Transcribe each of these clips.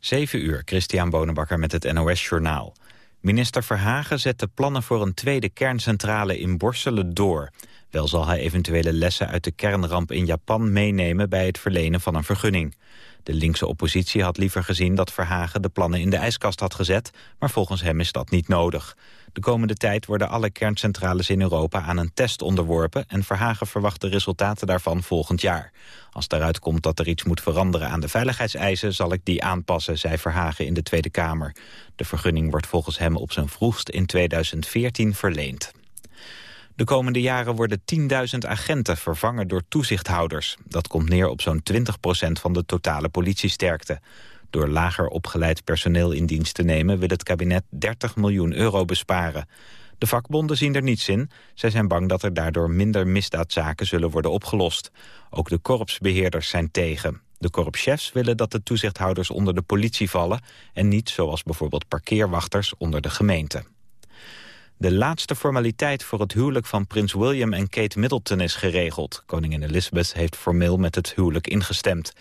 7 uur, Christian Bonenbakker met het NOS Journaal. Minister Verhagen zet de plannen voor een tweede kerncentrale in Borselen door. Wel zal hij eventuele lessen uit de kernramp in Japan meenemen bij het verlenen van een vergunning. De linkse oppositie had liever gezien dat Verhagen de plannen in de ijskast had gezet, maar volgens hem is dat niet nodig. De komende tijd worden alle kerncentrales in Europa aan een test onderworpen... en Verhagen verwacht de resultaten daarvan volgend jaar. Als daaruit komt dat er iets moet veranderen aan de veiligheidseisen... zal ik die aanpassen, zei Verhagen in de Tweede Kamer. De vergunning wordt volgens hem op zijn vroegst in 2014 verleend. De komende jaren worden 10.000 agenten vervangen door toezichthouders. Dat komt neer op zo'n 20% van de totale politiesterkte. Door lager opgeleid personeel in dienst te nemen... wil het kabinet 30 miljoen euro besparen. De vakbonden zien er niets in. Zij zijn bang dat er daardoor minder misdaadzaken zullen worden opgelost. Ook de korpsbeheerders zijn tegen. De korpschefs willen dat de toezichthouders onder de politie vallen... en niet, zoals bijvoorbeeld parkeerwachters, onder de gemeente. De laatste formaliteit voor het huwelijk van prins William en Kate Middleton is geregeld. Koningin Elizabeth heeft formeel met het huwelijk ingestemd.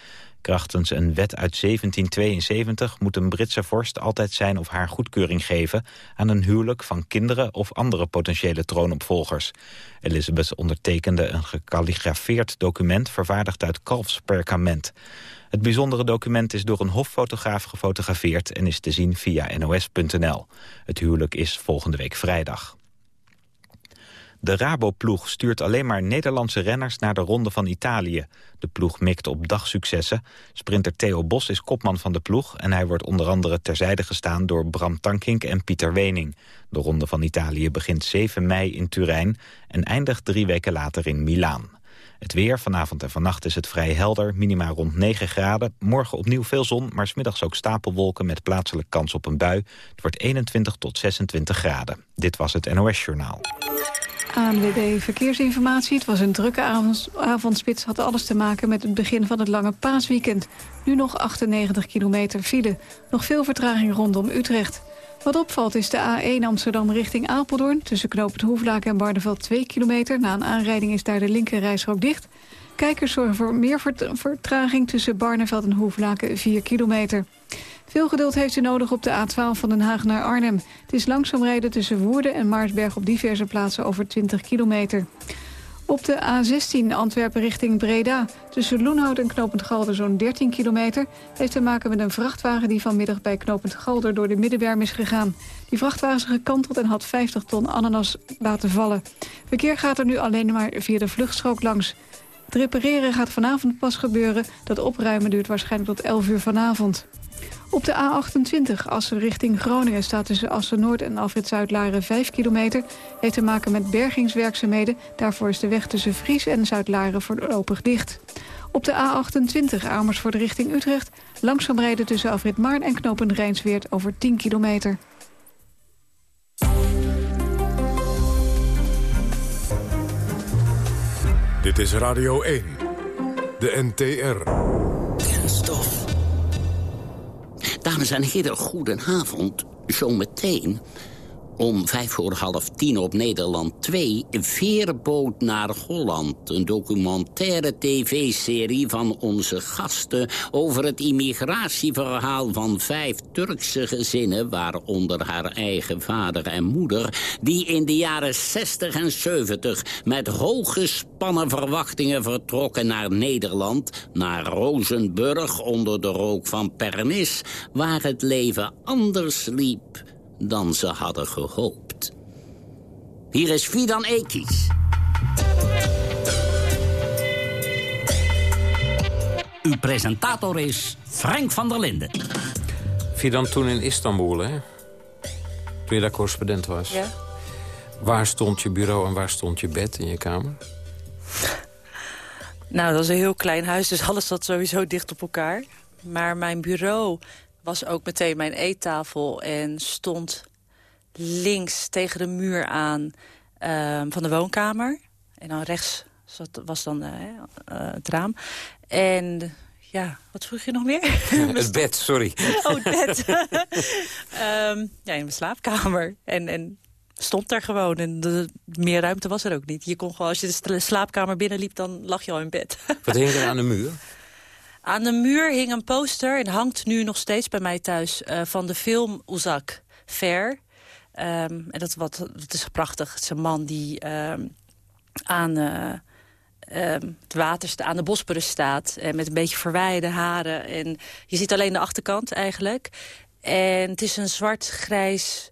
Krachtens een wet uit 1772 moet een Britse vorst altijd zijn of haar goedkeuring geven aan een huwelijk van kinderen of andere potentiële troonopvolgers. Elizabeth ondertekende een gekalligrafeerd document vervaardigd uit kalfsperkament. Het bijzondere document is door een hoffotograaf gefotografeerd en is te zien via nos.nl. Het huwelijk is volgende week vrijdag. De Rabo-ploeg stuurt alleen maar Nederlandse renners naar de Ronde van Italië. De ploeg mikt op dagsuccessen. Sprinter Theo Bos is kopman van de ploeg... en hij wordt onder andere terzijde gestaan door Bram Tankink en Pieter Wening. De Ronde van Italië begint 7 mei in Turijn... en eindigt drie weken later in Milaan. Het weer, vanavond en vannacht is het vrij helder, minima rond 9 graden. Morgen opnieuw veel zon, maar smiddags ook stapelwolken met plaatselijk kans op een bui. Het wordt 21 tot 26 graden. Dit was het NOS Journaal. ANWB Verkeersinformatie. Het was een drukke avond, avondspits. Had alles te maken met het begin van het lange paasweekend. Nu nog 98 kilometer file. Nog veel vertraging rondom Utrecht. Wat opvalt is de A1 Amsterdam richting Apeldoorn. Tussen knooppunt Hoeflaak en Barneveld 2 kilometer. Na een aanrijding is daar de linkerrijstrook dicht. Kijkers zorgen voor meer vertraging tussen Barneveld en Hoeflaken 4 kilometer. Veel geduld heeft u nodig op de A12 van Den Haag naar Arnhem. Het is langzaam rijden tussen Woerden en Maarsberg op diverse plaatsen over 20 kilometer. Op de A16 Antwerpen richting Breda. Tussen Loenhout en Knopend Galder zo'n 13 kilometer... heeft te maken met een vrachtwagen die vanmiddag bij Knopend Galder... door de middenberm is gegaan. Die vrachtwagen is gekanteld en had 50 ton ananas laten vallen. Verkeer gaat er nu alleen maar via de vluchtstrook langs. Het repareren gaat vanavond pas gebeuren. Dat opruimen duurt waarschijnlijk tot 11 uur vanavond. Op de A28 Assen richting Groningen staat tussen Assen-Noord en Alfred-Zuidlaren 5 kilometer. Heeft te maken met bergingswerkzaamheden. Daarvoor is de weg tussen Vries en Zuidlaren voorlopig dicht. Op de A28 Amersfoort richting Utrecht. Langzaam rijden tussen Alfred Maarn en Knopen Rijnsweert over 10 kilometer. Dit is Radio 1. De NTR. Kenstof. Dames en heren, goedenavond. Zometeen om vijf voor half tien op Nederland 2... Veerboot naar Holland. Een documentaire tv-serie van onze gasten... over het immigratieverhaal van vijf Turkse gezinnen... waaronder haar eigen vader en moeder... die in de jaren 60 en 70 met hooggespannen verwachtingen vertrokken naar Nederland... naar Rozenburg onder de rook van Pernis... waar het leven anders liep dan ze hadden gehoopt. Hier is Fidan Ekis. Uw presentator is Frank van der Linden. Fidan toen in Istanbul, hè? Toen je daar correspondent was. Ja. Waar stond je bureau en waar stond je bed in je kamer? Nou, dat was een heel klein huis, dus alles zat sowieso dicht op elkaar. Maar mijn bureau was ook meteen mijn eettafel en stond links tegen de muur aan ehm, van de woonkamer. En dan rechts zat, was dan uh, het raam. En ja, wat vroeg je nog meer? het bed, sorry. Oh, het bed. Ehm, ja, in mijn slaapkamer. En, en stond daar gewoon. En de, meer ruimte was er ook niet. Je kon gewoon, als je de slaapkamer binnenliep, dan lag je al in bed. wat hing er aan de muur? Aan de muur hing een poster, en hangt nu nog steeds bij mij thuis... Uh, van de film Uzak, Fair. Um, en dat, wat, dat is prachtig. Het is een man die um, aan... Uh, um, het water aan de Bosporus staat. En met een beetje verwijde haren. En je ziet alleen de achterkant eigenlijk. En het is een zwart-grijs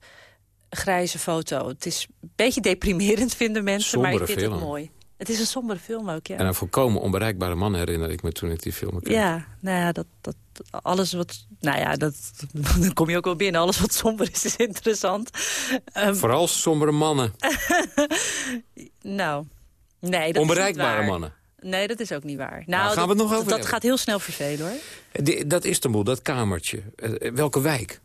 grijze foto. Het is een beetje deprimerend, vinden mensen, Sombere maar ik vind film. het mooi. Het is een sombere film ook, ja. En een volkomen onbereikbare man herinner ik me toen ik die film keek. Ja, nou ja, dat, dat, alles wat... Nou ja, dat, dan kom je ook wel binnen. Alles wat somber is, is interessant. Um, Vooral sombere mannen. nou, nee, dat Onbereikbare is niet waar. mannen. Nee, dat is ook niet waar. Nou, Nou, gaan dat, we het nog over Dat hebben. gaat heel snel vervelen, hoor. Die- dat Istanbul, dat kamertje. Eh, welke wijk?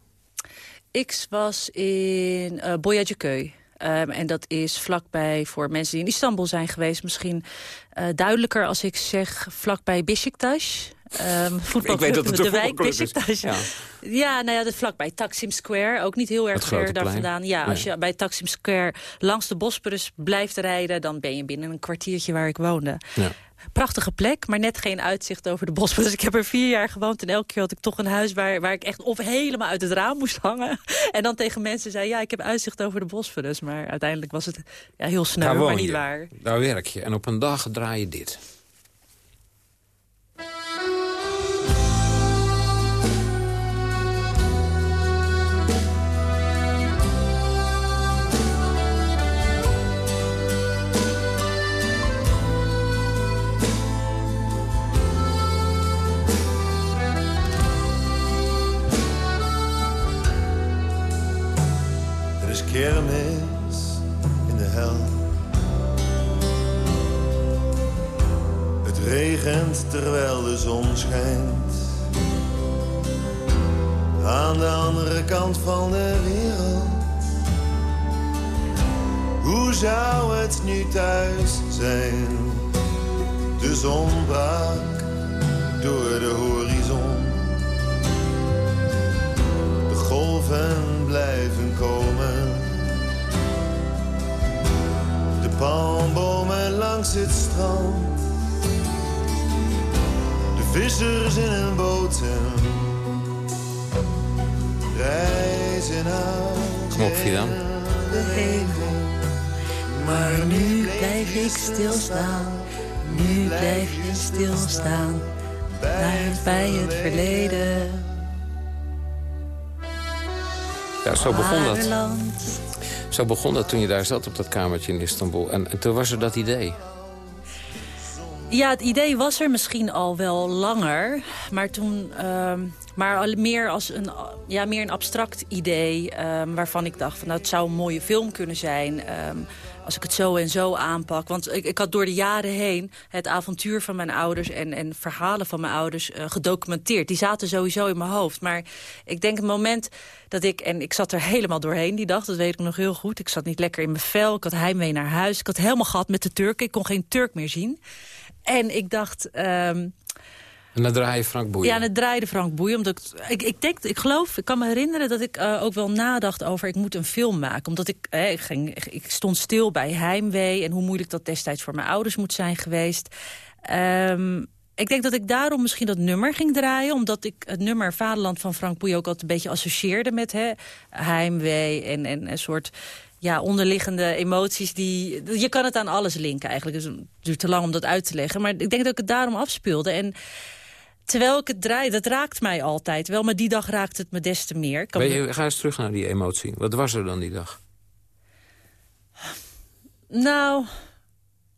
Ik was in uh, Boyaciköy. Um, en dat is vlakbij, voor mensen die in Istanbul zijn geweest... misschien uh, duidelijker als ik zeg vlakbij Beşiktaş. Um, ik weet dat het de wijk. Ja. ja, nou ja, dat vlakbij Taksim Square. Ook niet heel erg ver daar vandaan. Ja, als je bij Taksim Square langs de Bosporus blijft rijden... dan ben je binnen een kwartiertje waar ik woonde. Ja. Prachtige plek, maar net geen uitzicht over de Bosporus. Dus ik heb er vier jaar gewoond en elke keer had ik toch een huis... waar, waar ik echt of helemaal uit het raam moest hangen. En dan tegen mensen zei, ja, ik heb uitzicht over de Bosporus. Maar uiteindelijk was het ja, heel snel, maar niet waar. Daar werk je. En op een dag draai je dit. Kermis in de hel. Het regent terwijl de zon schijnt. Aan de andere kant van de wereld. Hoe zou het nu thuis zijn? De zon brak door de horizon. De golven blijven komen. Palmbomen langs het strand. De vissers in hun boten. Reizen uit. Kom op, Fidan. de hemel. Maar nu blijf ik stilstaan. Nu blijf je stilstaan. Blijf bij het verleden. Ja, zo begon dat. Zo begon dat toen je daar zat op dat kamertje in Istanbul. En, en toen was er dat idee. Ja, het idee was er misschien al wel langer. Maar toen... ehm, maar meer als een, ja, meer een abstract idee. ehm, waarvan ik dacht, van, nou, het zou een mooie film kunnen zijn. ehm, als ik het zo en zo aanpak. Want ik, ik had door de jaren heen het avontuur van mijn ouders... en, en verhalen van mijn ouders eh, gedocumenteerd. Die zaten sowieso in mijn hoofd. Maar ik denk het moment dat ik... en ik zat er helemaal doorheen die dag, dat weet ik nog heel goed. Ik zat niet lekker in mijn vel, ik had heimwee naar huis. Ik had helemaal gehad met de Turken, ik kon geen Turk meer zien. En ik dacht... ehm, En dan draai je Frank Boeien. ja, en het draaide Frank Boeien. Omdat ik, ik, ik denk, ik geloof, ik kan me herinneren dat ik eh, ook wel nadacht over... ik moet een film maken. Omdat ik, hè, ik, ging, ik stond stil bij heimwee... en hoe moeilijk dat destijds voor mijn ouders moet zijn geweest. Ehm, ik denk dat ik daarom misschien dat nummer ging draaien. Omdat ik het nummer Vaderland van Frank Boeien ook altijd een beetje associeerde met hè, heimwee en, en een soort ja, onderliggende emoties. die Je kan het aan alles linken eigenlijk. Dus het duurt te lang om dat uit te leggen. Maar ik denk dat ik het daarom afspeelde. En terwijl ik het draai, dat raakt mij altijd wel. Maar die dag raakt het me des te meer. Kan me- je, ga eens terug naar die emotie. Wat was er dan die dag? Nou,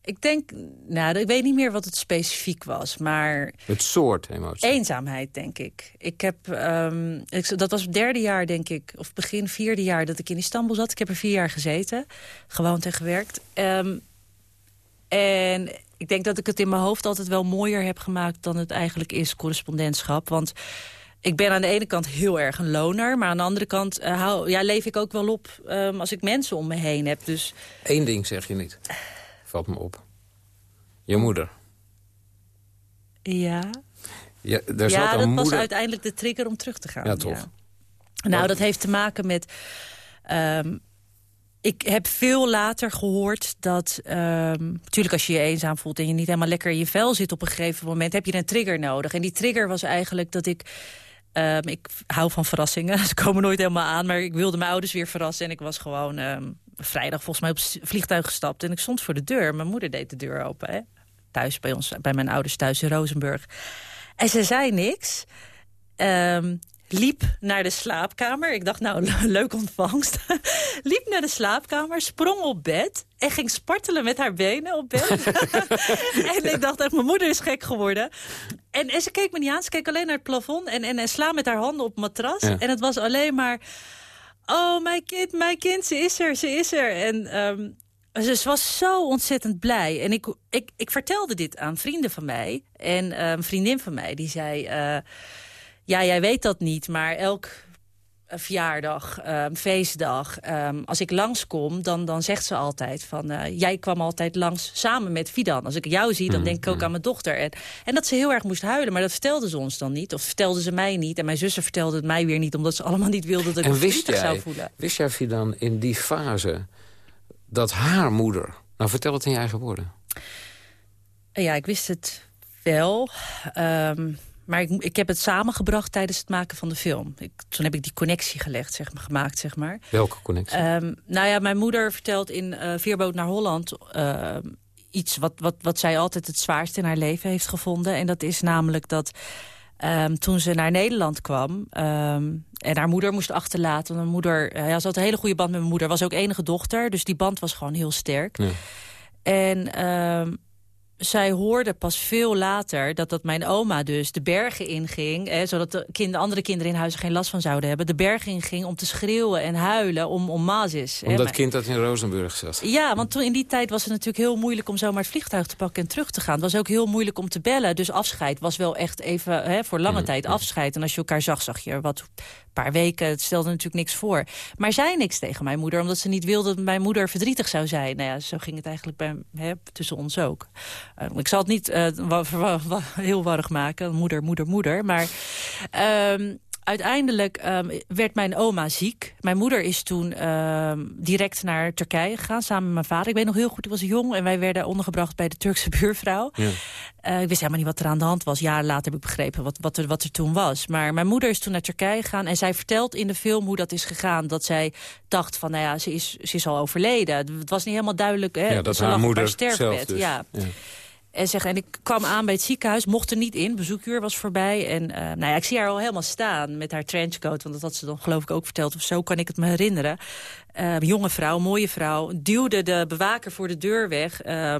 ik denk... Nou, ik weet niet meer wat het specifiek was. Maar Het soort emotie. eenzaamheid, denk ik. Ik heb... ehm, ik, dat was het derde jaar, denk ik. Of begin vierde jaar dat ik in Istanbul zat. Ik heb er vier jaar gezeten. Gewoond en gewerkt. Ehm, en ik denk dat ik het in mijn hoofd altijd wel mooier heb gemaakt... dan het eigenlijk is, correspondentschap. Want ik ben aan de ene kant heel erg een loner... maar aan de andere kant eh, hou, ja, leef ik ook wel op ehm, als ik mensen om me heen heb. Dus Eén ding zeg je niet. Valt me op. Je moeder. ja... Ja, daar ja, zat dat was uiteindelijk de trigger om terug te gaan. Ja, toch. Nou, dat heeft te maken met... ehm, ik heb veel later gehoord dat... natuurlijk ehm, als je je eenzaam voelt en je niet helemaal lekker in je vel zit... op een gegeven moment heb je een trigger nodig. En die trigger was eigenlijk dat ik... Um, ik hou van verrassingen. Ze komen nooit helemaal aan. Maar ik wilde mijn ouders weer verrassen. En ik was gewoon um, vrijdag volgens mij op vliegtuig gestapt. En ik stond voor de deur. Mijn moeder deed de deur open. Hè? Thuis bij ons, bij mijn ouders thuis in Rozenburg. En ze zei niks. Liep naar de slaapkamer. Ik dacht, nou, leuk ontvangst. liep naar de slaapkamer, sprong op bed... en ging spartelen met haar benen op bed. en ik dacht echt, mijn moeder is gek geworden. En, en, ze keek me niet aan, ze keek alleen naar het plafond... en, en, en sla met haar handen op het matras. En het was alleen maar... Oh, mijn kind, mijn kind, ze is er, ze is er. En um, ze was zo ontzettend blij. En ik, ik, ik vertelde dit aan vrienden van mij. En een vriendin van mij, die zei... Uh, ja, jij weet dat niet, maar elk eh, verjaardag, um, feestdag, um, als ik langskom, dan, dan zegt ze altijd van... Uh, jij kwam altijd langs samen met Fidan. Als ik jou zie, dan mm, denk ik ook mm. aan mijn dochter. En, en dat ze heel erg moest huilen, maar dat vertelde ze ons dan niet. Of vertelde ze mij niet. En mijn zussen vertelde het mij weer niet, omdat ze allemaal niet wilden dat ik me zou voelen. Wist jij, Fidan, in die fase dat haar moeder... Nou, vertel het in je eigen woorden. Ja, ik wist het wel... Um, maar ik, ik heb het samengebracht tijdens het maken van de film. Ik, toen heb ik die connectie gelegd, zeg maar, gemaakt, zeg maar. Welke connectie? Um, nou ja, mijn moeder vertelt in uh, Veerboot naar Holland... Uh, iets wat, wat, wat zij altijd het zwaarst in haar leven heeft gevonden. En dat is namelijk dat um, toen ze naar Nederland kwam... Um, en haar moeder moest achterlaten. Mijn moeder, uh, ja, ze had een hele goede band met mijn moeder. Was ook enige dochter, dus die band was gewoon heel sterk. Ja. En... Zij hoorde pas veel later dat, dat mijn oma dus de bergen inging... Hè, zodat de kind, andere kinderen in huis geen last van zouden hebben... de bergen inging om te schreeuwen en huilen om, om Mazis. Om dat kind dat in Rozenburg zat? Ja, want toen in die tijd was het natuurlijk heel moeilijk... om zomaar het vliegtuig te pakken en terug te gaan. Het was ook heel moeilijk om te bellen. Dus afscheid was wel echt even hè, voor lange mm, tijd afscheid. En als je elkaar zag, zag je wat paar weken. Het stelde natuurlijk niks voor. Maar zei niks tegen mijn moeder, omdat ze niet wilde dat mijn moeder verdrietig zou zijn. Nou ja, zo ging het eigenlijk bij, hè, tussen ons ook. Uh, ik zal het niet uh, heel warrig maken, moeder, moeder, moeder. Maar uh, uiteindelijk um, werd mijn oma ziek. Mijn moeder is toen um, direct naar Turkije gegaan, samen met mijn vader. Ik weet nog heel goed, ik was jong en wij werden ondergebracht bij de Turkse buurvrouw. Ja. Uh, ik wist helemaal niet wat er aan de hand was. Jaren later heb ik begrepen wat, wat, er, wat er toen was. Maar mijn moeder is toen naar Turkije gegaan en zij vertelt in de film hoe dat is gegaan. Dat zij dacht van, nou ja, ze is, ze is al overleden. Het was niet helemaal duidelijk. Hè? Ja, dat haar moeder zelf dus. ja. ja. En, zeg, en ik kwam aan bij het ziekenhuis, mocht er niet in. Bezoekuur was voorbij. En uh, nou ja, ik zie haar al helemaal staan met haar trenchcoat. Want dat had ze dan geloof ik ook verteld. Of zo kan ik het me herinneren. Uh, jonge vrouw, mooie vrouw. Duwde de bewaker voor de deur weg. Uh,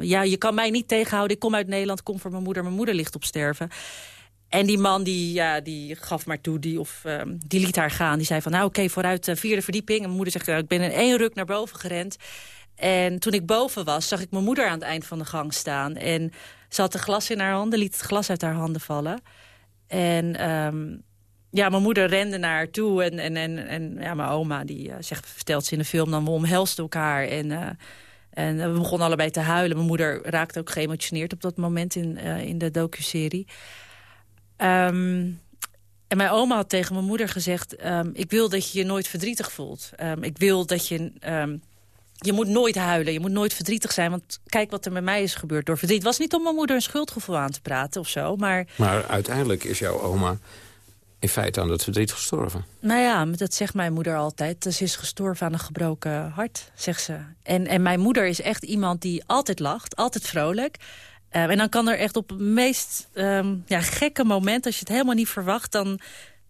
ja, je kan mij niet tegenhouden. Ik kom uit Nederland, kom voor mijn moeder. Mijn moeder ligt op sterven. En die man die, ja, die gaf maar toe, die, of, uh, die liet haar gaan. Die zei van, nou oké, vooruit vierde verdieping. En mijn moeder zegt, ik ben in één ruk naar boven gerend. En toen ik boven was, zag ik mijn moeder aan het eind van de gang staan. En ze had een glas in haar handen, liet het glas uit haar handen vallen. En um, ja, mijn moeder rende naar haar toe. En, en, en, en ja, mijn oma, die uh, zegt, vertelt ze in de film, dan we omhelsten elkaar. En, uh, en we begonnen allebei te huilen. Mijn moeder raakte ook geëmotioneerd op dat moment in, uh, in de docuserie. Um, en mijn oma had tegen mijn moeder gezegd... Um, ik wil dat je je nooit verdrietig voelt. Ik wil dat je... Je moet nooit huilen, je moet nooit verdrietig zijn. Want kijk wat er met mij is gebeurd door verdriet. Het was niet om mijn moeder een schuldgevoel aan te praten of zo. Maar, maar uiteindelijk is jouw oma in feite aan het verdriet gestorven. Nou ja, dat zegt mijn moeder altijd. Ze is gestorven aan een gebroken hart, zegt ze. En, en mijn moeder is echt iemand die altijd lacht, altijd vrolijk. Uh, en dan kan er echt op het meest um, ja, gekke moment... als je het helemaal niet verwacht, dan,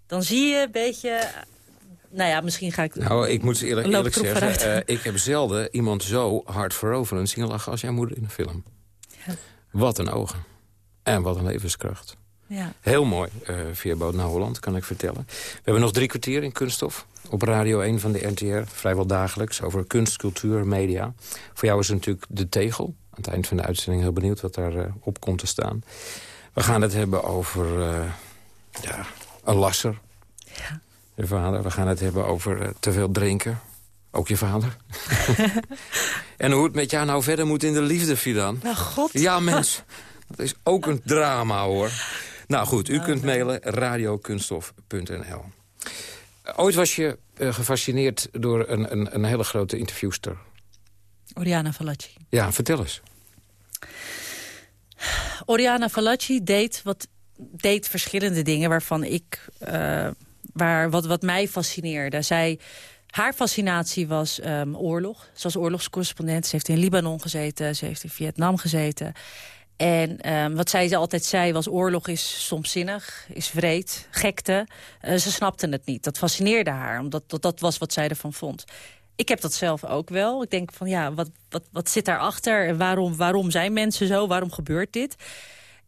dan zie je een beetje nou ja, misschien ga ik... Nou, ik moet eerlijk, eerlijk zeggen, uh, ik heb zelden iemand zo hard veroveren zien lachen als jouw moeder in een film. Ja. Wat een ogen. En wat een levenskracht. Ja. Heel mooi, uh, via Boot naar Holland, kan ik vertellen. We hebben nog drie kwartier in Kunststof. Op Radio 1 van de NTR, vrijwel dagelijks, over kunst, cultuur, media. Voor jou is het natuurlijk de tegel. Aan het eind van de uitzending heel benieuwd wat daar uh, op komt te staan. We gaan het hebben over uh, ja, een lasser. Ja je vader. We gaan het hebben over uh, te veel drinken. Ook je vader. en hoe het met jou nou verder moet in de liefde, Fidan. Nou, god. Ja, mens. Dat is ook een drama, hoor. Nou goed, u kunt mailen radiokunststof.nl. Ooit was je gefascineerd door een, een, een hele grote interviewster. Oriana Fallaci. Ja, vertel eens. Oriana Fallaci deed, wat, deed verschillende dingen waarvan ik... Uh, waar, wat, wat mij fascineerde. Zij, haar fascinatie was um, oorlog. Ze was oorlogscorrespondent. Ze heeft in Libanon gezeten. Ze heeft in Vietnam gezeten. En um, wat zij altijd zei was oorlog is stomzinnig, is vreed, gekte. Uh, ze snapte het niet. Dat fascineerde haar, omdat dat, dat was wat zij ervan vond. Ik heb dat zelf ook wel. Ik denk van ja, wat, wat, wat zit daarachter? En waarom, waarom zijn mensen zo? Waarom gebeurt dit?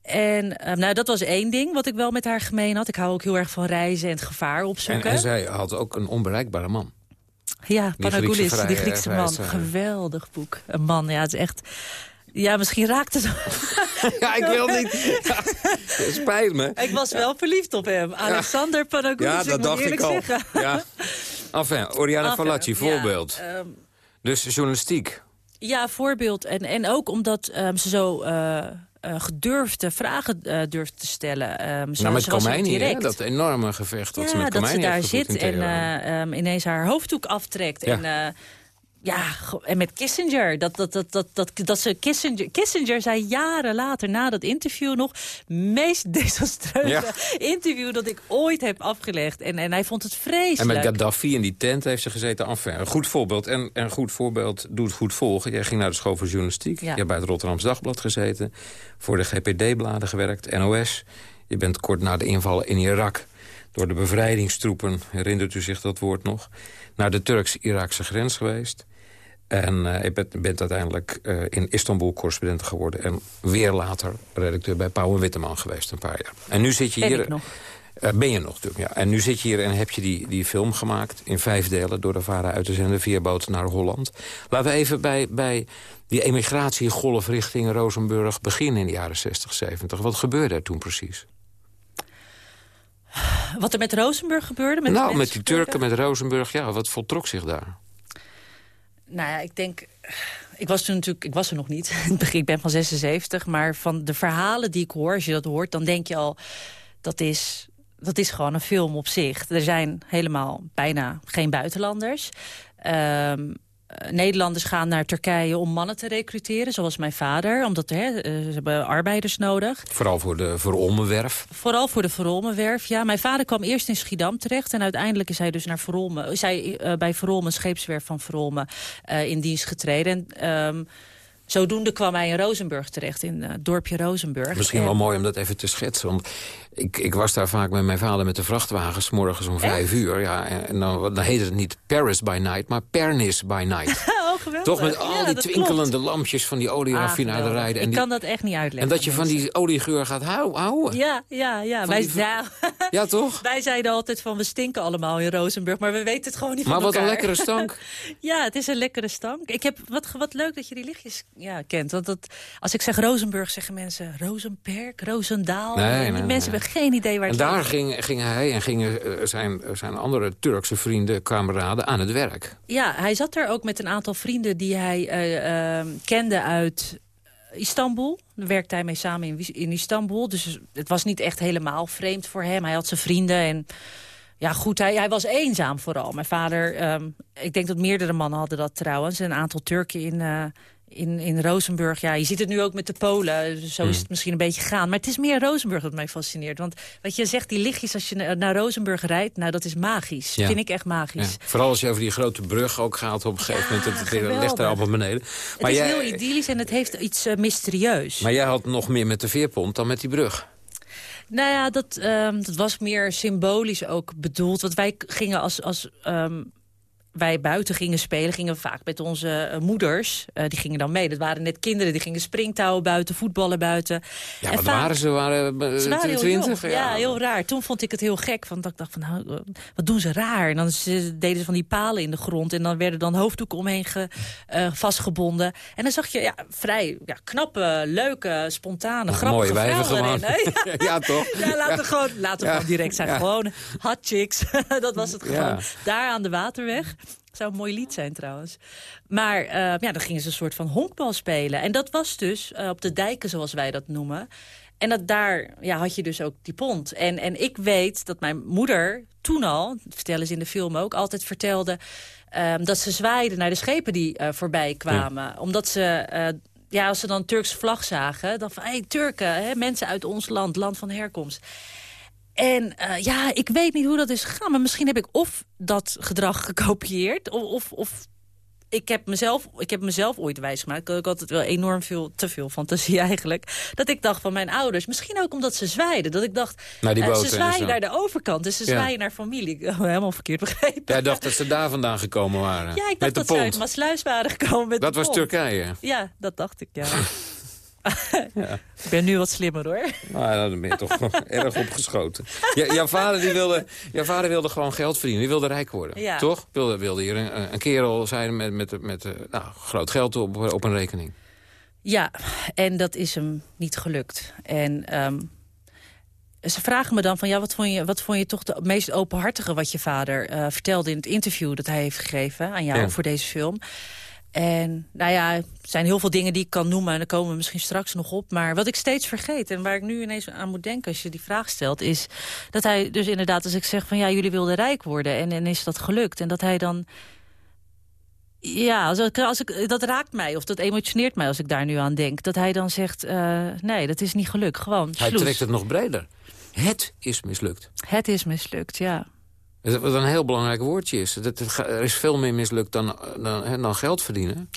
En uh, nou, dat was één ding wat ik wel met haar gemeen had. Ik hou ook heel erg van reizen en het gevaar opzoeken. En, en zij had ook een onbereikbare man. Ja, Panagoulis, die Griekse man. Geweldig boek. Een man, ja, het is echt... Ja, misschien raakt het... ja, ik wil niet... Ja, spijt me. Ik was wel verliefd op hem. Alexander Panagoulis, ja, dat dacht ik al. Zeggen. Ja. Enfin, Oriana Fallaci, voorbeeld. Ja, um, dus journalistiek. Ja, voorbeeld. En, en ook omdat um, ze zo... Uh, uh, gedurfde vragen uh, durft te stellen. Um, nou, met Khomeini, dat enorme gevecht dat ja, ze met dat ze daar zit en uh, um, ineens haar hoofddoek aftrekt. Ja. En ja, en met Kissinger. Dat, dat, dat, dat, dat, dat ze Kissinger, Kissinger zei jaren later na dat interview nog... meest desastreuze interview dat ik ooit heb afgelegd. En, en hij vond het vreselijk. En met Gaddafi in die tent heeft ze gezeten. Enfin, een goed voorbeeld. En een goed voorbeeld doet goed volgen. Jij ging naar de school voor journalistiek. Ja. Je hebt bij het Rotterdams Dagblad gezeten. Voor de GPD-bladen gewerkt, NOS. Je bent kort na de invallen in Irak door de bevrijdingstroepen, herinnert u zich dat woord nog... naar de Turks-Iraakse grens geweest. En uh, ik ben, ben uiteindelijk uh, in Istanbul correspondent geworden... en weer later redacteur bij Pauw en Witteman geweest een paar jaar. En nu zit je ben hier... Ik nog. Uh, ben je nog natuurlijk, ja. En nu zit je hier en heb je die, die film gemaakt... in vijf delen door de VARA uit te zenden via boot naar Holland. Laten we even bij, bij die emigratiegolf richting Rozenburg beginnen in de jaren 60, 70. Wat gebeurde er toen precies? Wat er met Rozenburg gebeurde? Met nou, met die Turken, met Rozenburg, ja, wat voltrok zich daar? Nou ja, ik denk... Ik was toen natuurlijk, ik was er nog niet. ik ben van 76, maar van de verhalen die ik hoor, als je dat hoort, dan denk je al, dat is, dat is gewoon een film op zich. Er zijn helemaal bijna geen buitenlanders. Um, eh, Nederlanders gaan naar Turkije om mannen te recruteren, zoals mijn vader. Omdat hè, eh, ze hebben arbeiders nodig. Vooral voor de Verolmenwerf? Vooral voor de Verolmenwerf, ja. Mijn vader kwam eerst in Schiedam terecht. En uiteindelijk is hij dus naar Verolmen, is hij, uh, bij Verolmen, scheepswerf van Verolmen, uh, in dienst getreden. En, um, Zodoende kwam hij in Rozenburg terecht, in het dorpje Rozenburg. Misschien wel mooi om dat even te schetsen. Want ik, ik was daar vaak met mijn vader met de vrachtwagens... morgens om vijf uur. Ja, en dan, dan heette het niet Paris by night, maar Pernis by night. Oh, Toch met al die twinkelende klopt. lampjes van die olieraffinaderijen. Ah, ik die, kan dat echt niet uitleggen. En dat je van die oliegeur gaat houden. Ja, ja, ja. Wij, die... ja, toch? Wij zeiden altijd van we stinken allemaal in Rozenburg. Maar we weten het gewoon niet maar van Maar wat een lekkere stank. ja, het is een lekkere stank. Ik heb, wat, wat leuk dat je die lichtjes ja, kent. Want dat, als ik zeg Rozenburg, zeggen mensen Rozenberg, Rozendaal. Nee, nee, mensen hebben geen idee waar het En daar ging, ging hij en gingen uh, zijn, zijn andere Turkse vrienden, kameraden aan het werk. Ja, hij zat er ook met een aantal vrienden die hij uh, uh, kende uit Istanbul. Daar werkte hij mee samen in, in Istanbul. Dus het was niet echt helemaal vreemd voor hem. Hij had zijn vrienden en... Ja, goed, hij, hij was eenzaam vooral. Mijn vader, um, ik denk dat meerdere mannen hadden dat trouwens. Een aantal Turken in, uh, in, in Rozenburg. Ja, je ziet het nu ook met de Polen. Zo is het mm. misschien een beetje gaan. Maar het is meer Rozenburg dat mij fascineert. Want wat je zegt, die lichtjes als je naar Rozenburg rijdt... nou, dat is magisch. Ja. Vind ik echt magisch. Ja. Vooral als je over die grote brug ook gaat op een gegeven moment. Het, het ligt daar allemaal beneden. Maar het is jij, heel idyllisch en het heeft iets uh, mysterieus. Maar jij had nog meer met de veerpont dan met die brug. Nou ja, dat, um, dat was meer symbolisch ook bedoeld. Want wij gingen als, als um, wij buiten gingen spelen, gingen we vaak met onze uh, moeders. Uh, die gingen dan mee. Dat waren net kinderen, die gingen springtouwen buiten, voetballen buiten. Ja, wat waren ze? Waren, uh, ze waren 20? Ja. ja. heel raar. Toen vond ik het heel gek. Want ik dacht van, nou, wat doen ze raar? En dan deden ze van die palen in de grond. En dan werden dan hoofddoeken omheen ge, vastgebonden. En dan zag je ja, vrij ja, knappe, leuke, spontane, grappige mooie wijven gewoon. ja, toch? Ja, laten we gewoon, laten gewoon direct zijn. Gewoon hot chicks. dat was het gewoon. Daar aan de Waterweg. Zou een mooi lied zijn trouwens. Maar uh, ja, dan gingen ze een soort van honkbal spelen. En dat was dus uh, op de dijken, zoals wij dat noemen. En dat daar ja, had je dus ook die pont. En, en ik weet dat mijn moeder toen al, vertellen ze in de film ook... altijd vertelde um, dat ze zwaaiden naar de schepen die uh, voorbij kwamen. Omdat ze... Uh, ja, als ze dan Turkse vlag zagen, dan van, hé, hey, Turken, hè, mensen uit ons land, land van herkomst. En uh, ja, ik weet niet hoe dat is gegaan. Maar misschien heb ik of dat gedrag gekopieerd... of, of, of ik heb mezelf, ik heb mezelf ooit wijsgemaakt. Ik had altijd wel enorm veel, te veel fantasie eigenlijk. Dat ik dacht van mijn ouders, misschien ook omdat ze zwaaiden. Dat ik dacht, die uh, ze zwaaien naar de overkant. Dus ze ja. zwaaien naar familie. Helemaal verkeerd begrepen. Jij dacht dat ze daar vandaan gekomen waren? Ja, ik dacht dat ze uit Maasluis waren gekomen met Dat was Turkije? Ja, dat dacht ik, ja. Ja. Ik ben nu wat slimmer hoor. Nou, dan ben je toch erg opgeschoten. jouw, vader die wilde, jouw vader wilde gewoon geld verdienen. Die wilde rijk worden. Ja. Toch? Wilde, wilde hier een, een kerel zijn met, met, met eh, nou, groot geld op, op een rekening. Ja, en dat is hem niet gelukt. En um, ze vragen me dan van, ja, wat vond je, wat vond je toch de meest openhartige... wat je vader uh, vertelde in het interview dat hij heeft gegeven aan jou ja. voor deze film... En nou ja, er zijn heel veel dingen die ik kan noemen... en daar komen we misschien straks nog op. Maar wat ik steeds vergeet en waar ik nu ineens aan moet denken... als je die vraag stelt, is dat hij dus inderdaad... als ik zeg van ja, jullie wilden rijk worden en, en is dat gelukt... en dat hij dan... Ja, als ik, als ik, dat raakt mij of dat emotioneert mij als ik daar nu aan denk. Dat hij dan zegt, uh, nee, dat is niet gelukt, gewoon Hij trekt het nog breder. Het is mislukt. Het is mislukt, ja. Wat een heel belangrijk woordje is. Er is veel meer mislukt dan, dan, dan geld verdienen.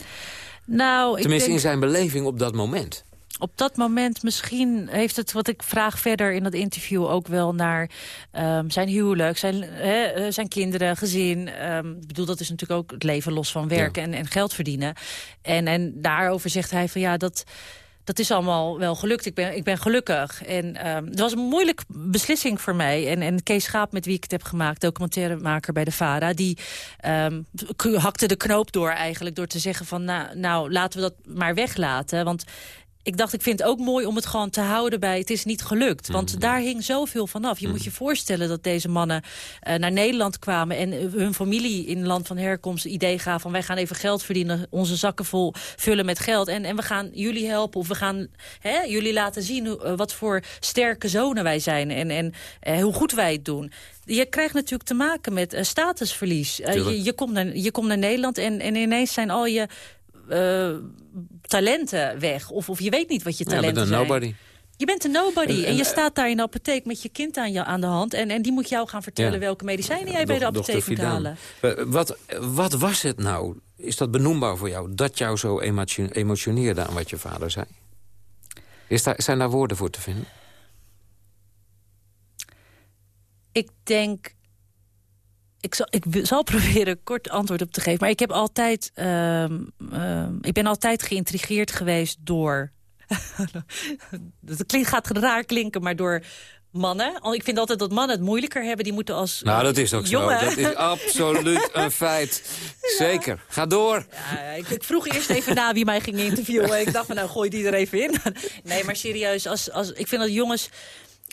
Nou, Tenminste denk... in zijn beleving op dat moment. Op dat moment misschien heeft het, wat ik vraag verder in dat interview... ook wel naar um, zijn huwelijk, zijn, hè, zijn kinderen, gezin. Um, ik bedoel, dat is natuurlijk ook het leven los van werk ja. en, en geld verdienen. En, en daarover zegt hij van ja, dat dat is allemaal wel gelukt. Ik ben, ik ben gelukkig. En um, het was een moeilijke beslissing voor mij. En, en Kees Schaap, met wie ik het heb gemaakt, documentairemaker bij de VARA... die um, hakte de knoop door eigenlijk door te zeggen van... nou, nou laten we dat maar weglaten. Want ik dacht, ik vind het ook mooi om het gewoon te houden bij... het is niet gelukt, want Mhm. daar hing zoveel vanaf. Je moet je voorstellen dat deze mannen uh, naar Nederland kwamen... en hun familie in het land van herkomst idee gaven... van wij gaan even geld verdienen, onze zakken vol vullen met geld... en, en we gaan jullie helpen of we gaan hè, jullie laten zien... Uh, wat voor sterke zonen wij zijn en, en uh, hoe goed wij het doen je krijgt natuurlijk te maken met uh, statusverlies. Uh, je, je, komt naar, je komt naar Nederland en, en ineens zijn al je uh, talenten weg. Of, of je weet niet wat je talenten ja, zijn. nobody. Je bent een nobody. En, en, en, je staat daar in de apotheek met je kind aan, je, aan de hand. En, en die moet jou gaan vertellen ja. welke medicijnen jij bij de apotheek moet halen. Wat, wat was het nou? Is dat benoembaar voor jou? Dat jou zo emotioneerde aan wat je vader zei? Is daar, zijn daar woorden voor te vinden? Ik denk... Ik zal, ik zal proberen kort antwoord op te geven. Maar ik, heb altijd, uh, uh, ik ben altijd geïntrigeerd geweest door... dat klinkt, gaat raar klinken, maar door mannen. Ik vind altijd dat mannen het moeilijker hebben. Die moeten als Nou, dat is ook jongen. zo. Dat is absoluut een feit. Zeker. Ja. Ga door. Ja, ik, ik, vroeg eerst even na wie mij ging interviewen. ik dacht van, nou, gooi die er even in. nee, maar serieus. Als, als, ik vind dat jongens...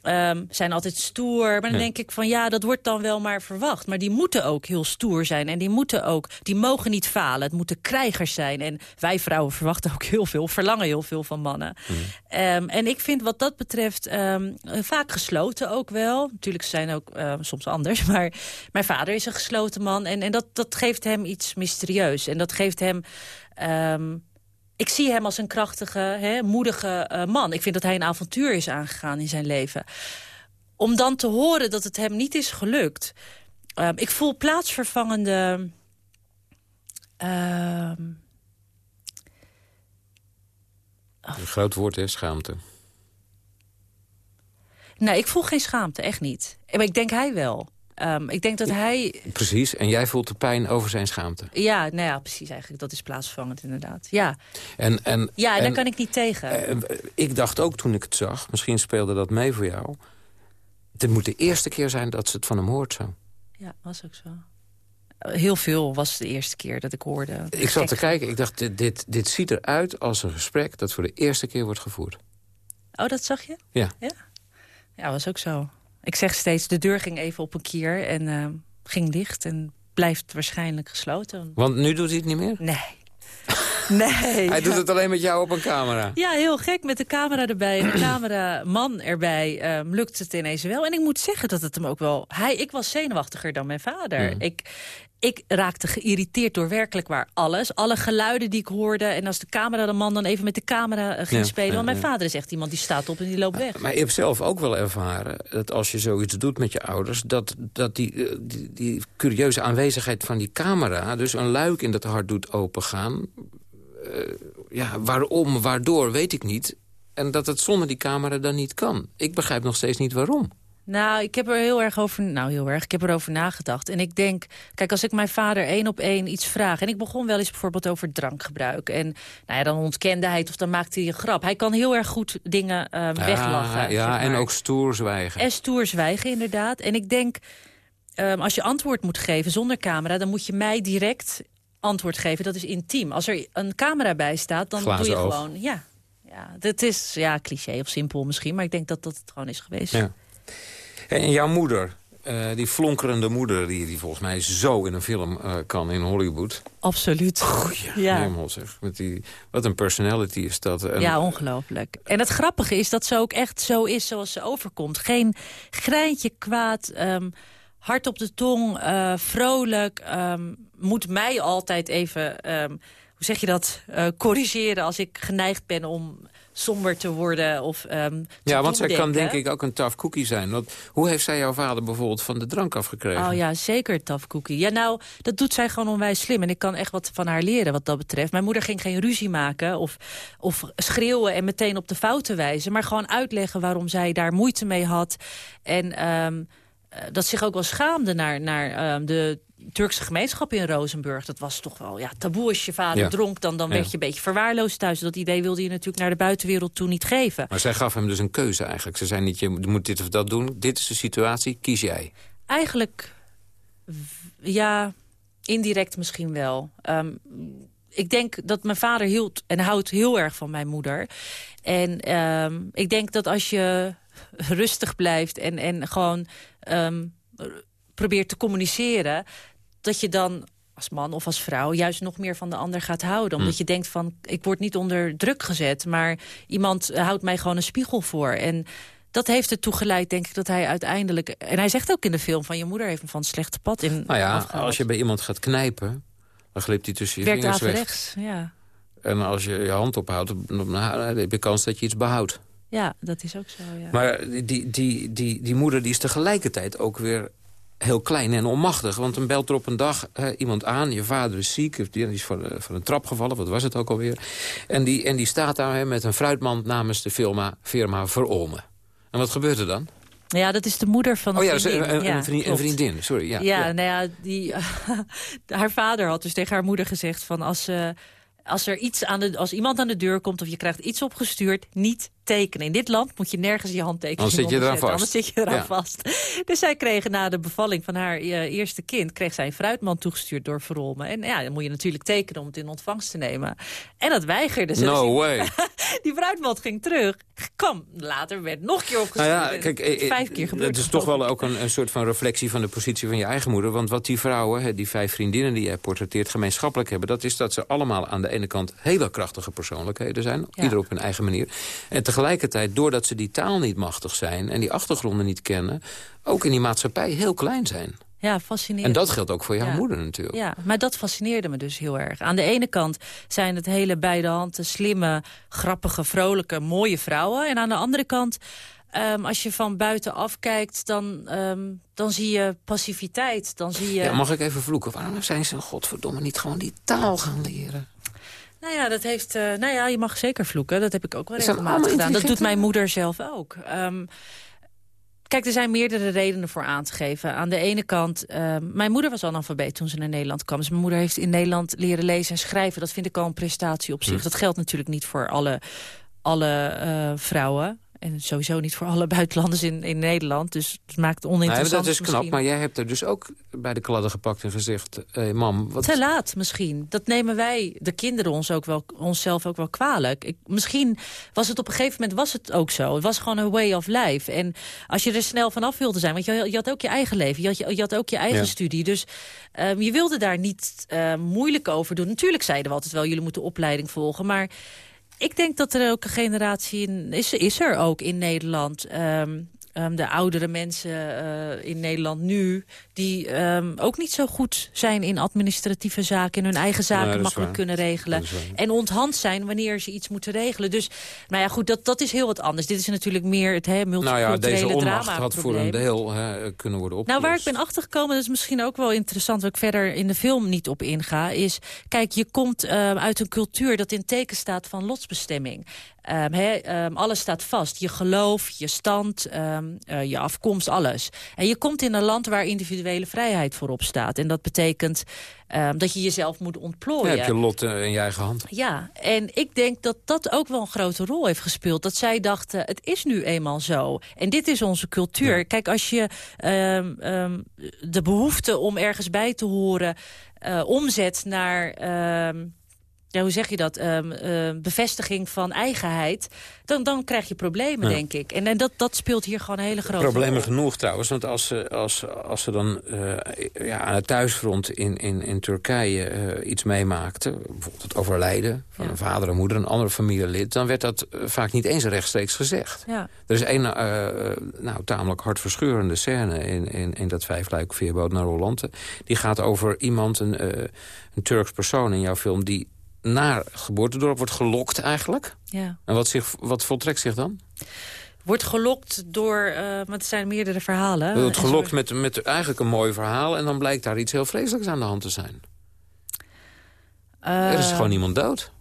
Um, zijn altijd stoer. Maar dan ja. denk ik van ja, dat wordt dan wel maar verwacht. Maar die moeten ook heel stoer zijn. En die moeten ook, die mogen niet falen. Het moeten krijgers zijn. En wij vrouwen verwachten ook heel veel, verlangen heel veel van mannen. Mm. Um, en ik vind wat dat betreft um, vaak gesloten ook wel. Natuurlijk zijn ook uh, soms anders. Maar mijn vader is een gesloten man. En, en dat, dat geeft hem iets mysterieus. En dat geeft hem... Ik zie hem als een krachtige, hè, moedige uh, man. Ik vind dat hij een avontuur is aangegaan in zijn leven. Om dan te horen dat het hem niet is gelukt. Uh, ik voel plaatsvervangende... Uh... Een groot woord is schaamte. Nee, ik voel geen schaamte, echt niet. Maar ik denk hij wel. Um, ik denk dat hij... Precies, en jij voelt de pijn over zijn schaamte. Ja, nou ja, precies eigenlijk. Dat is plaatsvervangend inderdaad. Ja, en, en, ja en, daar kan ik niet tegen. Uh, ik dacht ook toen ik het zag, misschien speelde dat mee voor jou... het moet de eerste keer zijn dat ze het van hem hoort zo. Ja, was ook zo. Heel veel was de eerste keer dat ik hoorde. Ik zat te kijken, ik dacht, dit, dit, dit ziet eruit als een gesprek... dat voor de eerste keer wordt gevoerd. Oh, dat zag je? Ja. Ja, ja was ook zo. Ik zeg steeds, de deur ging even op een kier en uh, ging dicht en blijft waarschijnlijk gesloten. Want nu doet hij het niet meer? Nee. Nee. Hij doet het alleen met jou op een camera. Ja, heel gek. Met de camera erbij en de cameraman erbij um, lukt het ineens wel. En ik moet zeggen dat het hem ook wel... Hij, ik was zenuwachtiger dan mijn vader. Mm. Ik, ik raakte geïrriteerd door werkelijk waar alles. Alle geluiden die ik hoorde. En als de camera de man dan even met de camera eh, ging spelen. Want mijn vader is echt iemand die staat op en die loopt weg. Maar je hebt zelf ook wel ervaren dat als je zoiets doet met je ouders... dat, dat die, eh, die, die curieuze aanwezigheid van die camera... dus een luik in dat hart doet opengaan. Uh, ja, waarom, waardoor, weet ik niet. En dat het zonder die camera dan niet kan. Ik begrijp nog steeds niet waarom. Nou, ik heb er heel erg over, nou heel erg, ik heb erover nagedacht. En ik denk, kijk, als ik mijn vader één op één iets vraag... en ik begon wel eens bijvoorbeeld over drankgebruik... en nou ja, dan ontkende hij het of dan maakte hij een grap. Hij kan heel erg goed dingen uh, weglachen. Ja, en ook stoer zwijgen. En stoer zwijgen, inderdaad. En ik denk, um, als je antwoord moet geven zonder camera... dan moet je mij direct antwoord geven. Dat is intiem. Als er een camera bij staat, dan doe je gewoon... Ja, ja, dat is ja, cliché of simpel misschien, maar ik denk dat dat het gewoon is geweest. Ja. En jouw moeder, uh, die flonkerende moeder... Die, die volgens mij zo in een film uh, kan in Hollywood. Absoluut. Goeie ja. hemel zeg. Met die, wat een personality is dat. En... Ja, ongelooflijk. En het grappige is dat ze ook echt zo is zoals ze overkomt. Geen greintje kwaad... Um, hard op de tong, uh, vrolijk. Um, moet mij altijd even, um, hoe zeg je dat, corrigeren... als ik geneigd ben om somber te worden. Of, um, ja, want zij kan denk ik ook een tough cookie zijn. Want hoe heeft zij jouw vader bijvoorbeeld van de drank afgekregen? Oh ja, zeker tough cookie. Ja, nou, dat doet zij gewoon onwijs slim. En ik kan echt wat van haar leren wat dat betreft. Mijn moeder ging geen ruzie maken of, of schreeuwen en meteen op de fouten wijzen. Maar gewoon uitleggen waarom zij daar moeite mee had. En... Um, dat zich ook wel schaamde naar, naar um, de Turkse gemeenschap in Rozenburg. Dat was toch wel ja, taboe als je vader dronk. Dan, dan werd je een beetje verwaarloosd thuis. Dat idee wilde je natuurlijk naar de buitenwereld toe niet geven. Maar zij gaf hem dus een keuze eigenlijk. Ze zei niet, je moet dit of dat doen. Dit is de situatie, kies jij. Eigenlijk, ja, indirect misschien wel. Um, ik denk dat mijn vader hield en houdt heel erg van mijn moeder. En um, ik denk dat als je rustig blijft en, en gewoon... Um, probeert te communiceren... dat je dan als man of als vrouw juist nog meer van de ander gaat houden. Omdat hm. je denkt van, ik word niet onder druk gezet... maar iemand houdt mij gewoon een spiegel voor. En dat heeft ertoe geleid, denk ik, dat hij uiteindelijk... en hij zegt ook in de film van, je moeder heeft hem van het slechte pad in Nou ja, als je bij iemand gaat knijpen, dan glipt hij tussen je Werkt vingers weg. rechts, ja. En als je je hand ophoudt, dan heb je kans dat je iets behoudt. Ja, dat is ook zo, ja. Maar die, die, die, die moeder die is tegelijkertijd ook weer heel klein en onmachtig. Want dan belt er op een dag iemand aan, je vader is ziek... die is van, van een trap gevallen, wat was het ook alweer. En die, en die staat daar met een fruitmand namens de firma, firma Verolmen. En wat gebeurt er dan? Ja, dat is de moeder van een oh, ja, vriendin. Een, een, vriendin, een vriendin, sorry. Ja, ja, nou ja, die, haar vader had dus tegen haar moeder gezegd... van als, uh, als, er iets aan de, als iemand aan de deur komt of je krijgt iets opgestuurd... niet tekenen. In dit land moet je nergens je handtekening Anders zit je eraan vast. Anders zit je eraan vast. Dus zij kreeg na de bevalling van haar uh, eerste kind... kreeg zij een fruitman toegestuurd door Verolmen. En ja, dan moet je natuurlijk tekenen om het in ontvangst te nemen. En dat weigerde ze. No way. die fruitman ging terug. Kwam later, werd nog een keer opgestuurd. Nou ja, kijk, eh, vijf keer gebeurd. Het is toch wel ook een, een, soort van reflectie van de positie van je eigen moeder. Want wat die vrouwen, die vijf vriendinnen die jij portretteert... gemeenschappelijk hebben, dat is dat ze allemaal aan de ene kant... hele krachtige persoonlijkheden zijn. Ieder op hun eigen manier. En tegelijkertijd, doordat ze die taal niet machtig zijn... en die achtergronden niet kennen, ook in die maatschappij heel klein zijn. Ja, fascinerend. En dat geldt ook voor jouw moeder natuurlijk. Ja, maar dat fascineerde me dus heel erg. Aan de ene kant zijn het hele beide handen slimme, grappige, vrolijke, mooie vrouwen. En aan de andere kant, um, als je van buitenaf kijkt, dan, um, dan zie je passiviteit. Dan zie je... Ja, mag ik even vloeken? Waarom zijn ze, godverdomme, niet gewoon die taal gaan leren? Nou ja, dat heeft, uh, nou ja, je mag zeker vloeken. Dat heb ik ook wel regelmatig gedaan. Dat doet mijn moeder zelf ook. Um, Kijk, er zijn meerdere redenen voor aan te geven. Aan de ene kant, uh, mijn moeder was analfabeet toen ze naar Nederland kwam. Dus mijn moeder heeft in Nederland leren lezen en schrijven. Dat vind ik al een prestatie op zich. Hm. Dat geldt natuurlijk niet voor alle, alle uh, vrouwen. En sowieso niet voor alle buitenlanders in, in Nederland. Dus het maakt het oninteressant nee, dat is knap, maar jij hebt er dus ook bij de kladden gepakt en gezegd... Hey, mam, wat... Te laat misschien. Dat nemen wij, de kinderen, ons ook wel, onszelf ook wel kwalijk. Ik, misschien was het op een gegeven moment was het ook zo. Het was gewoon een way of life. En als je er snel vanaf wilde zijn... want je, je had ook je eigen leven, je had, je, had ook je eigen studie. Dus um, je wilde daar niet uh, moeilijk over doen. Natuurlijk zeiden we altijd wel, jullie moeten opleiding volgen. Maar ik denk dat er ook een generatie is, is er ook in Nederland. Um, um, de oudere mensen uh, in Nederland nu... die um, ook niet zo goed zijn in administratieve zaken... en hun eigen zaken makkelijk kunnen regelen. En onthand zijn wanneer ze iets moeten regelen. Dus nou ja, goed, dat, dat is heel wat anders. Dit is natuurlijk meer het he, multiculturele nou ja, deze onmacht had voor een deel he, kunnen worden opgelost. Nou, waar ik ben achtergekomen, dat is misschien ook wel interessant... waar ik verder in de film niet op inga, is... kijk, je komt uh, uit een cultuur dat in teken staat van lotsbestemming. Um, he, um, alles staat vast. Je geloof, je stand, um, uh, je afkomst, alles. En je komt in een land waar individuele vrijheid voorop staat. En dat betekent dat je jezelf moet ontplooien. Ja, heb je lot in je eigen hand. Ja, en ik denk dat dat ook wel een grote rol heeft gespeeld. Dat zij dachten, het is nu eenmaal zo. En dit is onze cultuur. Ja. Kijk, als je de behoefte om ergens bij te horen... Uh, omzet naar ja, hoe zeg je dat, um, uh, bevestiging van eigenheid... dan, dan krijg je problemen, ja. denk ik. En, en dat, dat speelt hier gewoon een hele grote Problemen rol. genoeg trouwens, want als ze, als, als ze dan uh, ja, aan het thuisfront in, in, in Turkije uh, iets meemaakten... bijvoorbeeld het overlijden van ja. een vader en moeder, een andere familielid... dan werd dat vaak niet eens rechtstreeks gezegd. Ja. Er is één nou, tamelijk hartverscheurende scène in, in, in dat vijfluik veerboot naar Hollande. Die gaat over iemand, een, een Turks persoon in jouw film... die naar geboortedorp wordt gelokt eigenlijk. Ja. En wat, zich, wat voltrekt zich dan? Wordt gelokt door, uh, maar het zijn meerdere verhalen. Wordt gelokt met, met eigenlijk een mooi verhaal... en dan blijkt daar iets heel vreselijks aan de hand te zijn. Uh, er is gewoon iemand dood.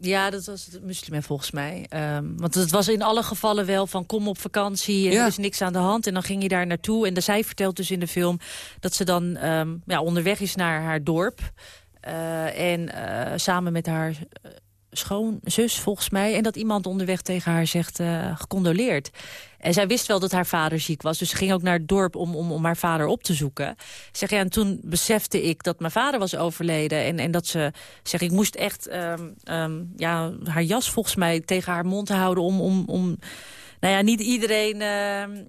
Ja, dat was het moslim volgens mij. Um, want het was in alle gevallen wel van kom op vakantie en ja. er is niks aan de hand. En dan ging je daar naartoe. En de, zij vertelt dus in de film dat ze dan um, ja, onderweg is naar haar dorp... Uh, en uh, samen met haar schoonzus, volgens mij. En dat iemand onderweg tegen haar zegt, gecondoleerd. En zij wist wel dat haar vader ziek was. Dus ze ging ook naar het dorp om, om, om haar vader op te zoeken. Zeg, ja, en toen besefte ik dat mijn vader was overleden. En, en dat ze, zeg, ik moest echt um, um, ja, haar jas volgens mij tegen haar mond houden... om, om, om nou ja, niet iedereen... Uh,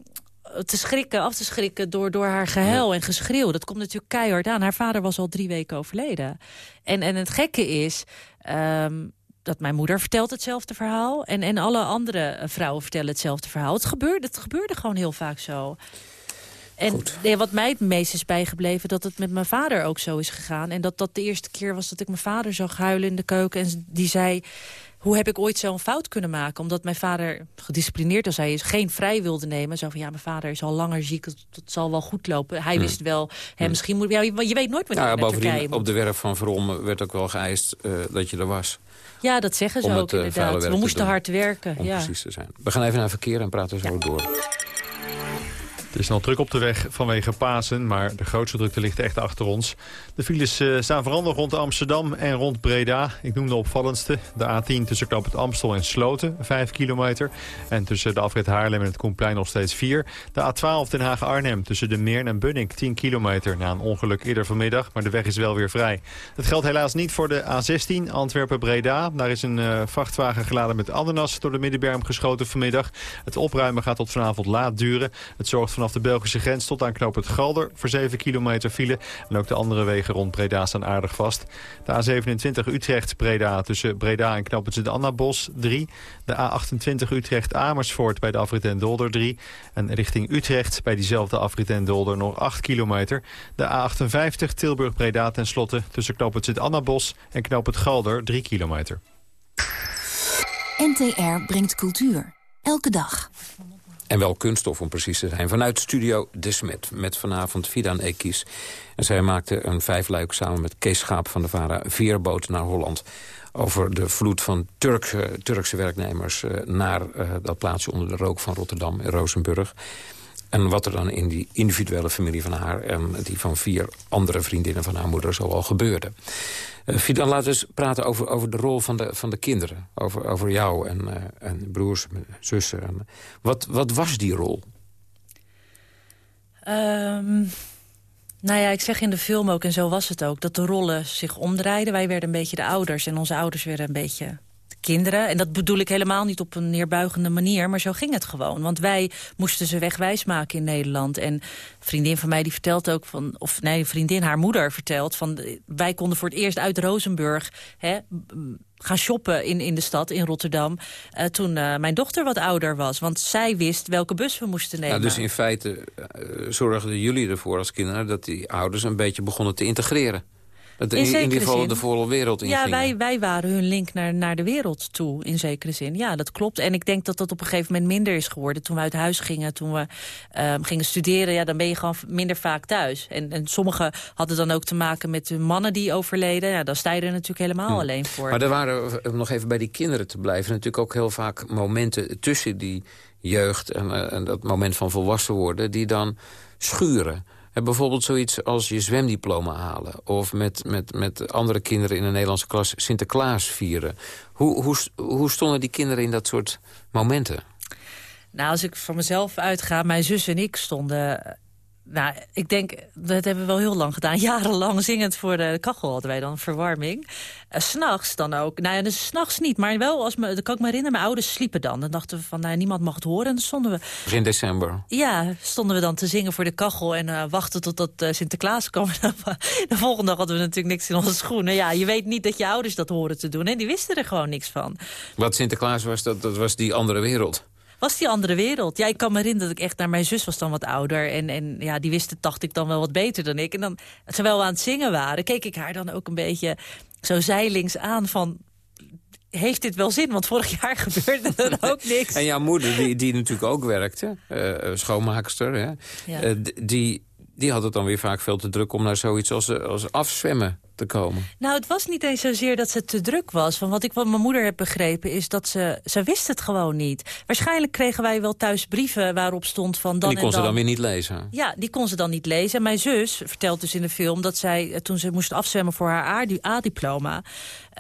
te schrikken, af te schrikken door, door haar gehuil en geschreeuw. Dat komt natuurlijk keihard aan. Haar vader was al drie weken overleden. En, en het gekke is... Um, dat mijn moeder vertelt hetzelfde verhaal. En, en alle andere vrouwen vertellen hetzelfde verhaal. Het gebeurde, het gebeurde gewoon heel vaak zo. En wat mij het meest is bijgebleven... dat het met mijn vader ook zo is gegaan. En dat dat de eerste keer was dat ik mijn vader zag huilen in de keuken. En die zei hoe heb ik ooit zo'n fout kunnen maken? Omdat mijn vader, gedisciplineerd als hij is, geen vrij wilde nemen. Zo van, ja, mijn vader is al langer ziek, het, het zal wel goed lopen. Hij hmm. wist wel, hè, hmm. misschien moet... Ja, je weet nooit wanneer ja, je bovendien, op de werf van Verom werd ook wel geëist uh, dat je er was. Ja, dat zeggen ze om ook het, uh, inderdaad. We moesten hard werken. Om ja. precies te zijn. We gaan even naar verkeer en praten zo ja. door. Het is nog druk op de weg vanwege Pasen, maar de grootste drukte ligt echt achter ons. De files uh, staan vooral rond Amsterdam en rond Breda. Ik noem de opvallendste. De A10 tussen Knap het Amstel en Sloten, 5 kilometer. En tussen de afrit Haarlem en het Koenplein nog steeds 4. De A12 Den Haag-Arnhem tussen de Meern en Bunnik, 10 kilometer. Na een ongeluk eerder vanmiddag, maar de weg is wel weer vrij. Dat geldt helaas niet voor de A16 Antwerpen-Breda. Daar is een uh, vrachtwagen geladen met ananas door de middenberm geschoten vanmiddag. Het opruimen gaat tot vanavond laat duren. Het zorgt vanaf de Belgische grens tot aan knoop het Galder voor 7 kilometer file. En ook de andere wegen rond Breda staan aardig vast. De A27 Utrecht-Breda tussen Breda en knoop het Annabos 3. De A28 Utrecht-Amersfoort bij de afrit en Dolder 3. En richting Utrecht bij diezelfde afrit en Dolder nog 8 kilometer. De A58 Tilburg-Breda ten slotte tussen knoop het Annabos en knoop het Galder 3 kilometer. NTR brengt cultuur. Elke dag. En wel kunststof om precies te zijn. Vanuit Studio De Smet met vanavond Fidan Ekis. En zij maakte een vijfluik samen met Kees Schaap van de VARA... veerboot naar Holland over de vloed van Turk, Turkse werknemers... naar uh, dat plaatsje onder de rook van Rotterdam en Rozenburg. En wat er dan in die individuele familie van haar... en die van vier andere vriendinnen van haar moeder zoal gebeurde. Uh, dan laten we eens praten over, over de rol van de, van de kinderen. Over, over jou en, uh, en broers, zussen. En, wat, wat was die rol? Um, nou ja, ik zeg in de film ook, en zo was het ook... dat de rollen zich omdraaiden. Wij werden een beetje de ouders en onze ouders werden een beetje kinderen. En dat bedoel ik helemaal niet op een neerbuigende manier, maar zo ging het gewoon. Want wij moesten ze wegwijs maken in Nederland. En een vriendin van mij die vertelt ook van, of nee, vriendin, haar moeder vertelt van, wij konden voor het eerst uit Rozenburg hè, gaan shoppen in, in de stad, in Rotterdam... Uh, toen uh, mijn dochter wat ouder was. Want zij wist welke bus we moesten nemen. dus in feite uh, zorgden jullie ervoor als kinderen... dat die ouders een beetje begonnen te integreren? Dat in, in, ieder geval de volle wereld in Ja, wij, wij waren hun link naar, naar de wereld toe, in zekere zin. Ja, dat klopt. En ik denk dat dat op een gegeven moment minder is geworden. Toen we uit huis gingen, toen we um, gingen studeren... Ja, dan ben je gewoon minder vaak thuis. En, en sommigen hadden dan ook te maken met de mannen die overleden. Ja, dan sta je er natuurlijk helemaal hm. alleen voor. Maar er waren, om nog even bij die kinderen te blijven... natuurlijk ook heel vaak momenten tussen die jeugd en, uh, en dat moment van volwassen worden... die dan schuren bijvoorbeeld zoiets als je zwemdiploma halen... of met, met, met andere kinderen in een Nederlandse klas Sinterklaas vieren. Hoe, hoe, hoe stonden die kinderen in dat soort momenten? Nou, als ik van mezelf uitga, mijn zus en ik stonden nou, ik denk, dat hebben we wel heel lang gedaan. Jarenlang zingend voor de kachel hadden wij dan verwarming. Uh, s'nachts dan ook. Nou ja, dus s'nachts niet, maar wel, als me, dat kan ik me herinneren, mijn ouders sliepen dan. Dan dachten we van, nou, niemand mag het horen. En dan stonden we... Begin december. Ja, stonden we dan te zingen voor de kachel en uh, wachten totdat uh, Sinterklaas kwam. de volgende dag hadden we natuurlijk niks in onze schoenen. Ja, je weet niet dat je ouders dat horen te doen. En die wisten er gewoon niks van. Wat Sinterklaas was, dat, dat was die andere wereld was die andere wereld. Ja, ik kan me herinneren dat ik echt naar mijn zus was dan wat ouder. En, en ja, die wist het, dacht ik, dan wel wat beter dan ik. En dan, terwijl we aan het zingen waren, keek ik haar dan ook een beetje zo zijlings aan van heeft dit wel zin? Want vorig jaar gebeurde er ook niks. En jouw moeder, die, die natuurlijk ook werkte, uh, schoonmaakster... Hè, ja. uh, die, die had het dan weer vaak veel te druk om naar zoiets als, als afzwemmen te komen. Nou, het was niet eens zozeer dat ze te druk was. Van wat ik van mijn moeder heb begrepen is dat ze... ze wist het gewoon niet. Waarschijnlijk kregen wij wel thuis brieven waarop stond van dan en die kon ze dan weer niet lezen? Ja, die kon ze dan niet lezen. En mijn zus vertelt dus in de film dat zij, eh, toen ze moest afzwemmen voor haar A-diploma...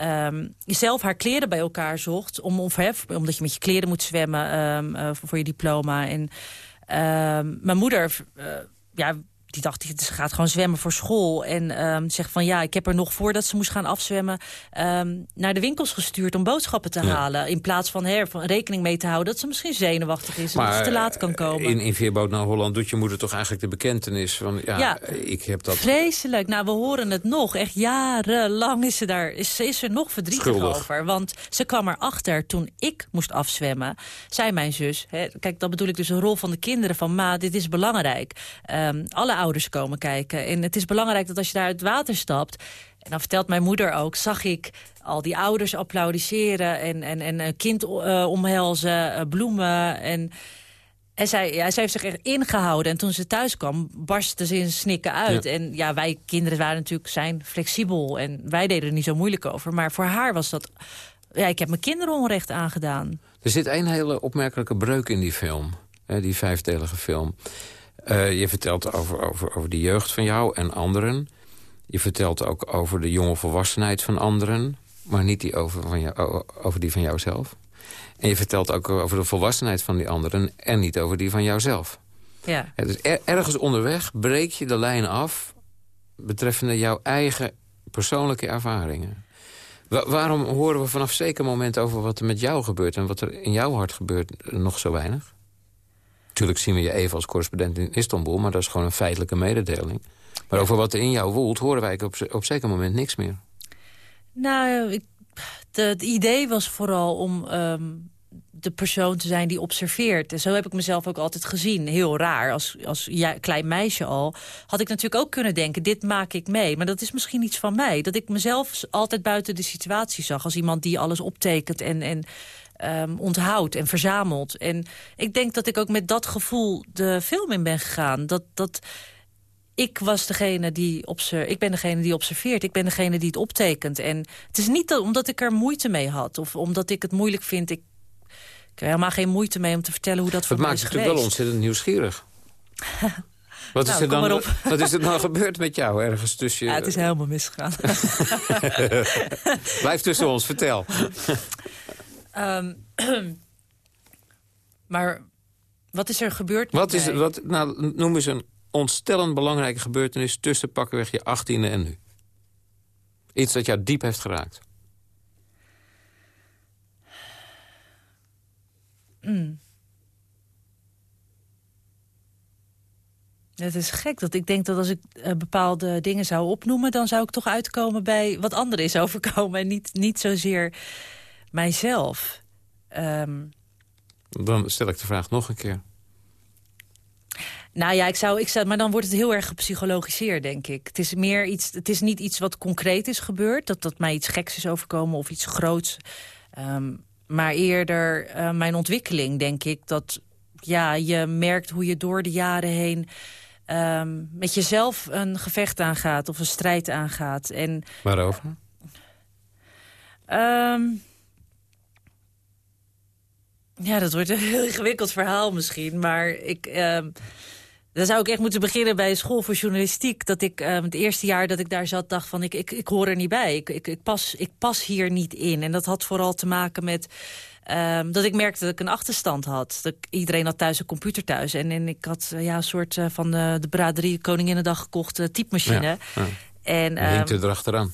Um, zelf haar kleren bij elkaar zocht. Om, of, omdat je met je kleren moet zwemmen um, uh, voor je diploma. En um, mijn moeder... Uh, ja, die dacht, ze gaat gewoon zwemmen voor school. En um, zegt van ja, ik heb er nog voordat ze moest gaan afzwemmen... Um, naar de winkels gestuurd om boodschappen te halen. In plaats van, her, van rekening mee te houden dat ze misschien zenuwachtig is. Maar, en dat ze te laat kan komen. In, in Veerboot naar Holland doet je moeder toch eigenlijk de bekentenis van... ja, ja ik heb dat... Vreselijk. Nou, we horen het nog. Echt jarenlang is ze daar is, is er nog verdrietig over. Want ze kwam erachter toen ik moest afzwemmen. Zei mijn zus, hè, kijk, dat bedoel ik dus een rol van de kinderen van... ma, dit is belangrijk. Um, alle ouders komen kijken. En het is belangrijk dat als je daar uit het water stapt... en dan vertelt mijn moeder ook, zag ik al die ouders applaudisseren... en, en, en een kind uh, omhelzen, uh, bloemen... en en zij, ja, zij heeft zich echt ingehouden. En toen ze thuis kwam, barstte ze in snikken uit. En ja, wij kinderen waren natuurlijk zijn flexibel. En wij deden er niet zo moeilijk over. Maar voor haar was dat... Ja, ik heb mijn kinderen onrecht aangedaan. Er zit een hele opmerkelijke breuk in die film. Hè, die vijfdelige film. Uh, je vertelt over, over, over de jeugd van jou en anderen. Je vertelt ook over de jonge volwassenheid van anderen. Maar niet die over, van jou, over die van jouzelf. En je vertelt ook over de volwassenheid van die anderen... en niet over die van jouzelf. Ja. dus ergens onderweg breek je de lijn af... betreffende jouw eigen persoonlijke ervaringen. waarom horen we vanaf zeker moment over wat er met jou gebeurt... en wat er in jouw hart gebeurt nog zo weinig? Natuurlijk zien we je even als correspondent in Istanbul... maar dat is gewoon een feitelijke mededeling. Maar over wat er in jou woelt, horen wij op, op zeker moment niks meer. Nou, ik, het idee was vooral om um, de persoon te zijn die observeert. En zo heb ik mezelf ook altijd gezien. Heel raar, als, als klein meisje al. Had ik natuurlijk ook kunnen denken, dit maak ik mee. Maar dat is misschien iets van mij. Dat ik mezelf altijd buiten de situatie zag. Als iemand die alles optekent en... en um, onthoudt en verzamelt. En ik denk dat ik ook met dat gevoel de film in ben gegaan. Dat, dat ik was degene die observeert. Ik ben degene die observeert. Ik ben degene die het optekent. En het is niet dat, omdat ik er moeite mee had. Of omdat ik het moeilijk vind. Ik, ik heb helemaal geen moeite mee om te vertellen hoe dat voor mij is geweest. Het maakt natuurlijk wel ontzettend nieuwsgierig. Wat, is nou, er dan, wat is er dan gebeurd met jou ergens tussen... Ja, het is helemaal misgegaan. Blijf tussen ons, vertel. Ehm, maar wat is er gebeurd wat is, wat, nou, Noem eens een ontstellend belangrijke gebeurtenis... tussen pakkenweg je achttiende en nu. Iets dat jou diep heeft geraakt. Mm. Het is gek dat ik denk dat als ik uh, bepaalde dingen zou opnoemen... dan zou ik toch uitkomen bij wat anderen is overkomen... en niet, niet zozeer mijzelf. Um... Dan stel ik de vraag nog een keer. Nou ja, ik zou, ik zou, maar dan wordt het heel erg gepsychologiseerd, denk ik. Het is, meer iets, het is niet iets wat concreet is gebeurd. Dat, dat mij iets geks is overkomen of iets groots. Um, maar eerder uh, mijn ontwikkeling, denk ik. Dat ja, je merkt hoe je door de jaren heen... Um, met jezelf een gevecht aangaat of een strijd aangaat. En, Waarover? Um, ja, dat wordt een heel ingewikkeld verhaal misschien. Maar ik... Um, dan zou ik echt moeten beginnen bij school voor journalistiek. Dat ik uh, het eerste jaar dat ik daar zat dacht van ik, ik, ik hoor er niet bij. Ik, ik, ik, pas, ik pas hier niet in. En dat had vooral te maken met um, dat ik merkte dat ik een achterstand had. Dat iedereen had thuis een computer thuis. En, en ik had uh, ja, een soort uh, van de, de braderie Koninginnedag gekochte typemachine. Ja, ja. En, um, hinkte erachteraan.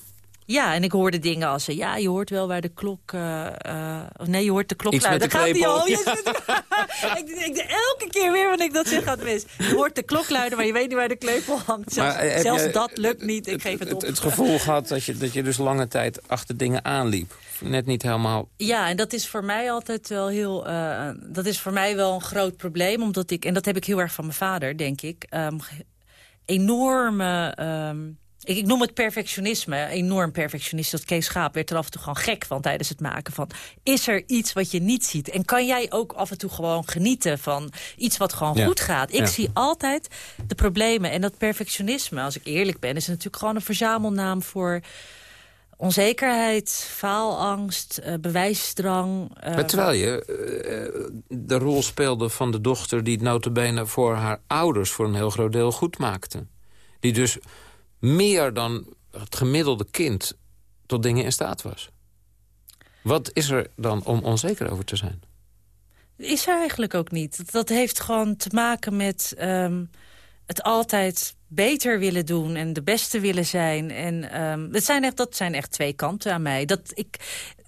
Ja, en ik hoorde dingen als... Eh, ja, je hoort wel waar de klok... Uh, uh, nee, je hoort de klok luiden. Dat gaat niet al. ik, ik, elke keer weer wanneer ik dat zeg gaat mis. Je hoort de klok luiden, maar je weet niet waar de klepel hangt. Zelfs, dat lukt niet. Ik geef het op. Het, het gevoel gehad dat je, dat je dus lange tijd achter dingen aanliep. Net niet helemaal... Ja, en dat is voor mij altijd wel heel... Uh, dat is voor mij wel een groot probleem. Omdat ik, en dat heb ik heel erg van mijn vader, denk ik. Um, enorme... Um, ik, ik, noem het perfectionisme, enorm perfectionist. Dat Kees Schaap werd er af en toe gewoon gek van tijdens het maken van... is er iets wat je niet ziet? En kan jij ook af en toe gewoon genieten van iets wat gewoon goed gaat? Ik zie altijd de problemen. En dat perfectionisme, als ik eerlijk ben... is natuurlijk gewoon een verzamelnaam voor onzekerheid, faalangst, uh, bewijsdrang. Uh, maar terwijl je uh, de rol speelde van de dochter... die het notabene voor haar ouders voor een heel groot deel goed maakte. Die dus meer dan het gemiddelde kind tot dingen in staat was. Wat is er dan om onzeker over te zijn? Is er eigenlijk ook niet. Dat heeft gewoon te maken met um, het altijd beter willen doen en de beste willen zijn. En um, het zijn echt, dat zijn echt twee kanten aan mij. Dat ik,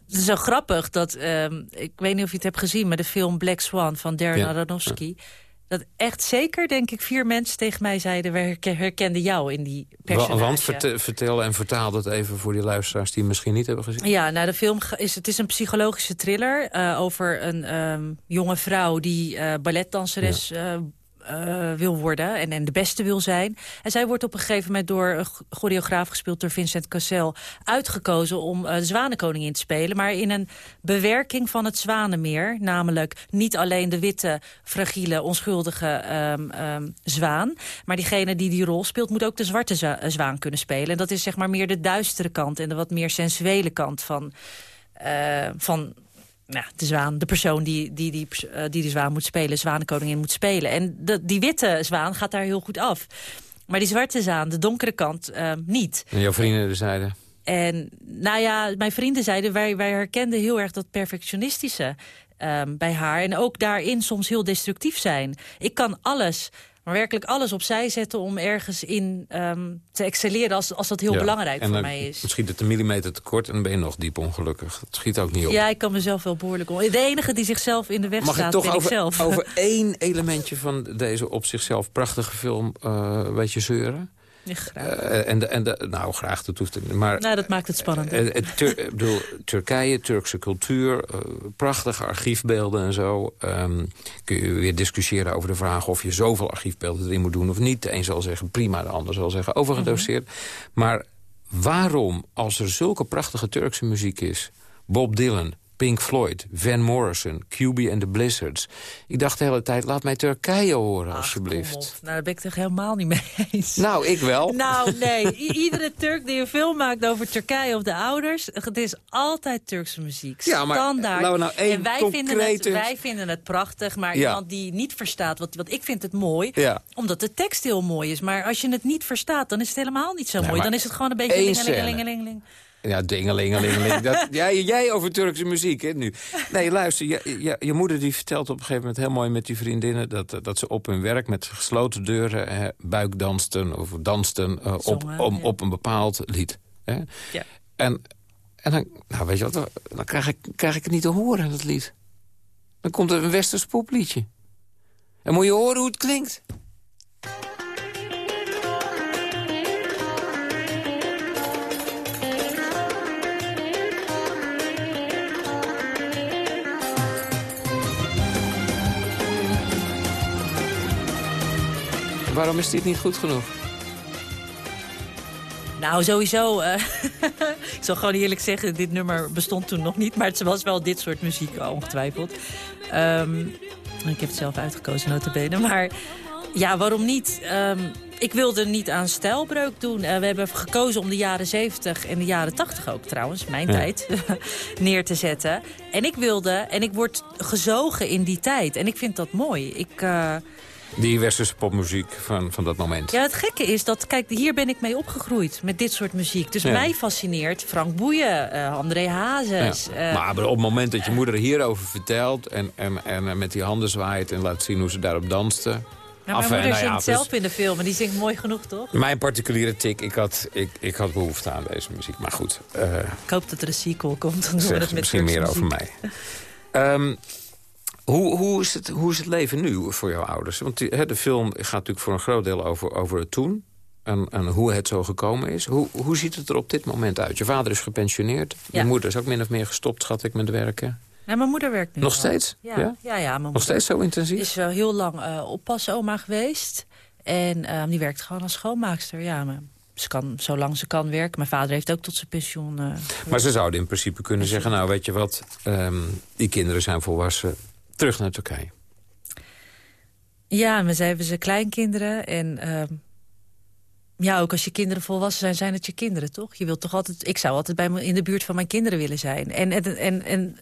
het is zo grappig dat, um, ik weet niet of je het hebt gezien... maar de film Black Swan van Darren ja. Aronofsky dat echt zeker, denk ik, vier mensen tegen mij zeiden... we herkenden jou in die personage. Want vertel en vertaal dat even voor die luisteraars die misschien niet hebben gezien. Ja, nou, de film is, het is een psychologische thriller uh, over een um, jonge vrouw die uh, balletdanseres ja. uh, uh, wil worden en, en de beste wil zijn. En zij wordt op een gegeven moment door een choreograaf gespeeld door Vincent Cassel uitgekozen om uh, de Zwanenkoningin te spelen. Maar in een bewerking van het Zwanenmeer. Namelijk niet alleen de witte, fragiele, onschuldige um, um, zwaan. Maar diegene die die rol speelt moet ook de zwarte zwaan kunnen spelen. En dat is zeg maar meer de duistere kant en de wat meer sensuele kant van... Van nou, de zwaan, de persoon die, die, die, uh, die de zwaan moet spelen, zwanenkoningin moet spelen. En de, die witte zwaan gaat daar heel goed af. Maar die zwarte zwaan, de donkere kant, uh, niet. En jouw vrienden zeiden? En nou ja, mijn vrienden zeiden, wij, wij herkenden heel erg dat perfectionistische um, bij haar. En ook daarin soms heel destructief zijn. Ik kan alles maar werkelijk alles opzij zetten om ergens in um, te excelleren... als, als dat heel ja. belangrijk en voor mij is. Misschien het een millimeter tekort en dan ben je nog diep ongelukkig. Het schiet ook niet op. Ja, ik kan mezelf wel behoorlijk om. De enige die zichzelf in de weg Mag staat, ik toch ben over, ik zelf. over één elementje van deze op zichzelf prachtige film... Uh, weet je zeuren? Ja, graag. Uh, en de, en de, nou, graag, dat hoeft niet. Maar, nou, dat maakt het spannend. Uh, Tur ik bedoel, Turkije, Turkse cultuur, uh, prachtige archiefbeelden en zo. Um, kun je weer discussiëren over de vraag of je zoveel archiefbeelden erin moet doen of niet. De een zal zeggen prima, de ander zal zeggen overgedoseerd. -hmm. Maar waarom, als er zulke prachtige Turkse muziek is... Bob Dylan, Pink Floyd, Van Morrison, QB and the Blizzards. Ik dacht de hele tijd, laat mij Turkije horen, alsjeblieft. Nou, daar ben ik het helemaal niet mee eens. Nou, ik wel. Nou, nee. iedere Turk die een film maakt over Turkije of de ouders... het is altijd Turkse muziek. Ja, maar Standaard. nou één en wij, concrete... vinden het, wij vinden het prachtig, maar iemand die niet verstaat... Wat, wat ik vind het mooi, ja. omdat de tekst heel mooi is. Maar als je het niet verstaat, dan is het helemaal niet zo mooi. Dan is het gewoon een beetje lingelingelingeling. Ja, dingelingelingeling. dat, jij, jij over Turkse muziek, hè, nu. Nee, luister, je, je, je, moeder die vertelt op een gegeven moment heel mooi met die vriendinnen... dat, dat ze op hun werk met gesloten deuren buikdansten of dansten uh, op, om, op een bepaald lied. Hè. Ja. En, en dan, nou weet je wat, dan krijg ik, krijg ik het niet te horen, dat lied. Dan komt er een westers popliedje. En moet je horen hoe het klinkt. Waarom is dit niet goed genoeg? Nou, sowieso. Uh, ik zal gewoon eerlijk zeggen, dit nummer bestond toen nog niet. Maar het was wel dit soort muziek, ongetwijfeld. Um, ik heb het zelf uitgekozen, notabene. Maar ja, waarom niet? Um, ik wilde niet aan stijlbreuk doen. Uh, we hebben gekozen om de jaren 70 en de jaren 80 ook trouwens, mijn tijd, neer te zetten. En ik wilde, en ik word gezogen in die tijd. En ik vind dat mooi. Ik... Uh, die westerse popmuziek van, van dat moment. Ja, het gekke is dat, kijk, hier ben ik mee opgegroeid met dit soort muziek. Dus mij fascineert Frank Boeien, uh, André Hazes. Ja. Uh, maar op het moment dat je moeder hierover vertelt... En, en, en met die handen zwaait en laat zien hoe ze daarop danste... Ja, mijn moeder nou zingt zelf in de film en die zingt mooi genoeg, toch? Mijn particuliere tik, ik had, ik, ik had behoefte aan deze muziek. Maar goed. Uh, ik hoop dat er een sequel komt. Dan doen we het met misschien meer over mij. um, Hoe, hoe, is het, hoe is het leven nu voor jouw ouders? Want die, de film gaat natuurlijk voor een groot deel over, over het toen. En, en hoe het zo gekomen is. Hoe, hoe ziet het er op dit moment uit? Je vader is gepensioneerd. Ja. Je moeder is ook min of meer gestopt, schat ik, met werken. Ja, mijn moeder werkt nu Nog steeds? Ja, ja? ja, Nog steeds zo intensief? is wel heel lang uh, oppasoma geweest. En uh, die werkt gewoon als schoonmaakster. Ja, maar ze kan, zolang ze kan werken. Mijn vader heeft ook tot zijn pensioen... Uh, maar ze zouden in principe kunnen zeggen... nou, weet je wat, um, die kinderen zijn volwassen terug naar Turkije. Ja, maar ze hebben ze kleinkinderen. En uh, ja, ook als je kinderen volwassen zijn, zijn het je kinderen, toch? Je wilt toch altijd... Ik zou altijd bij me in de buurt van mijn kinderen willen zijn. En, en, en, en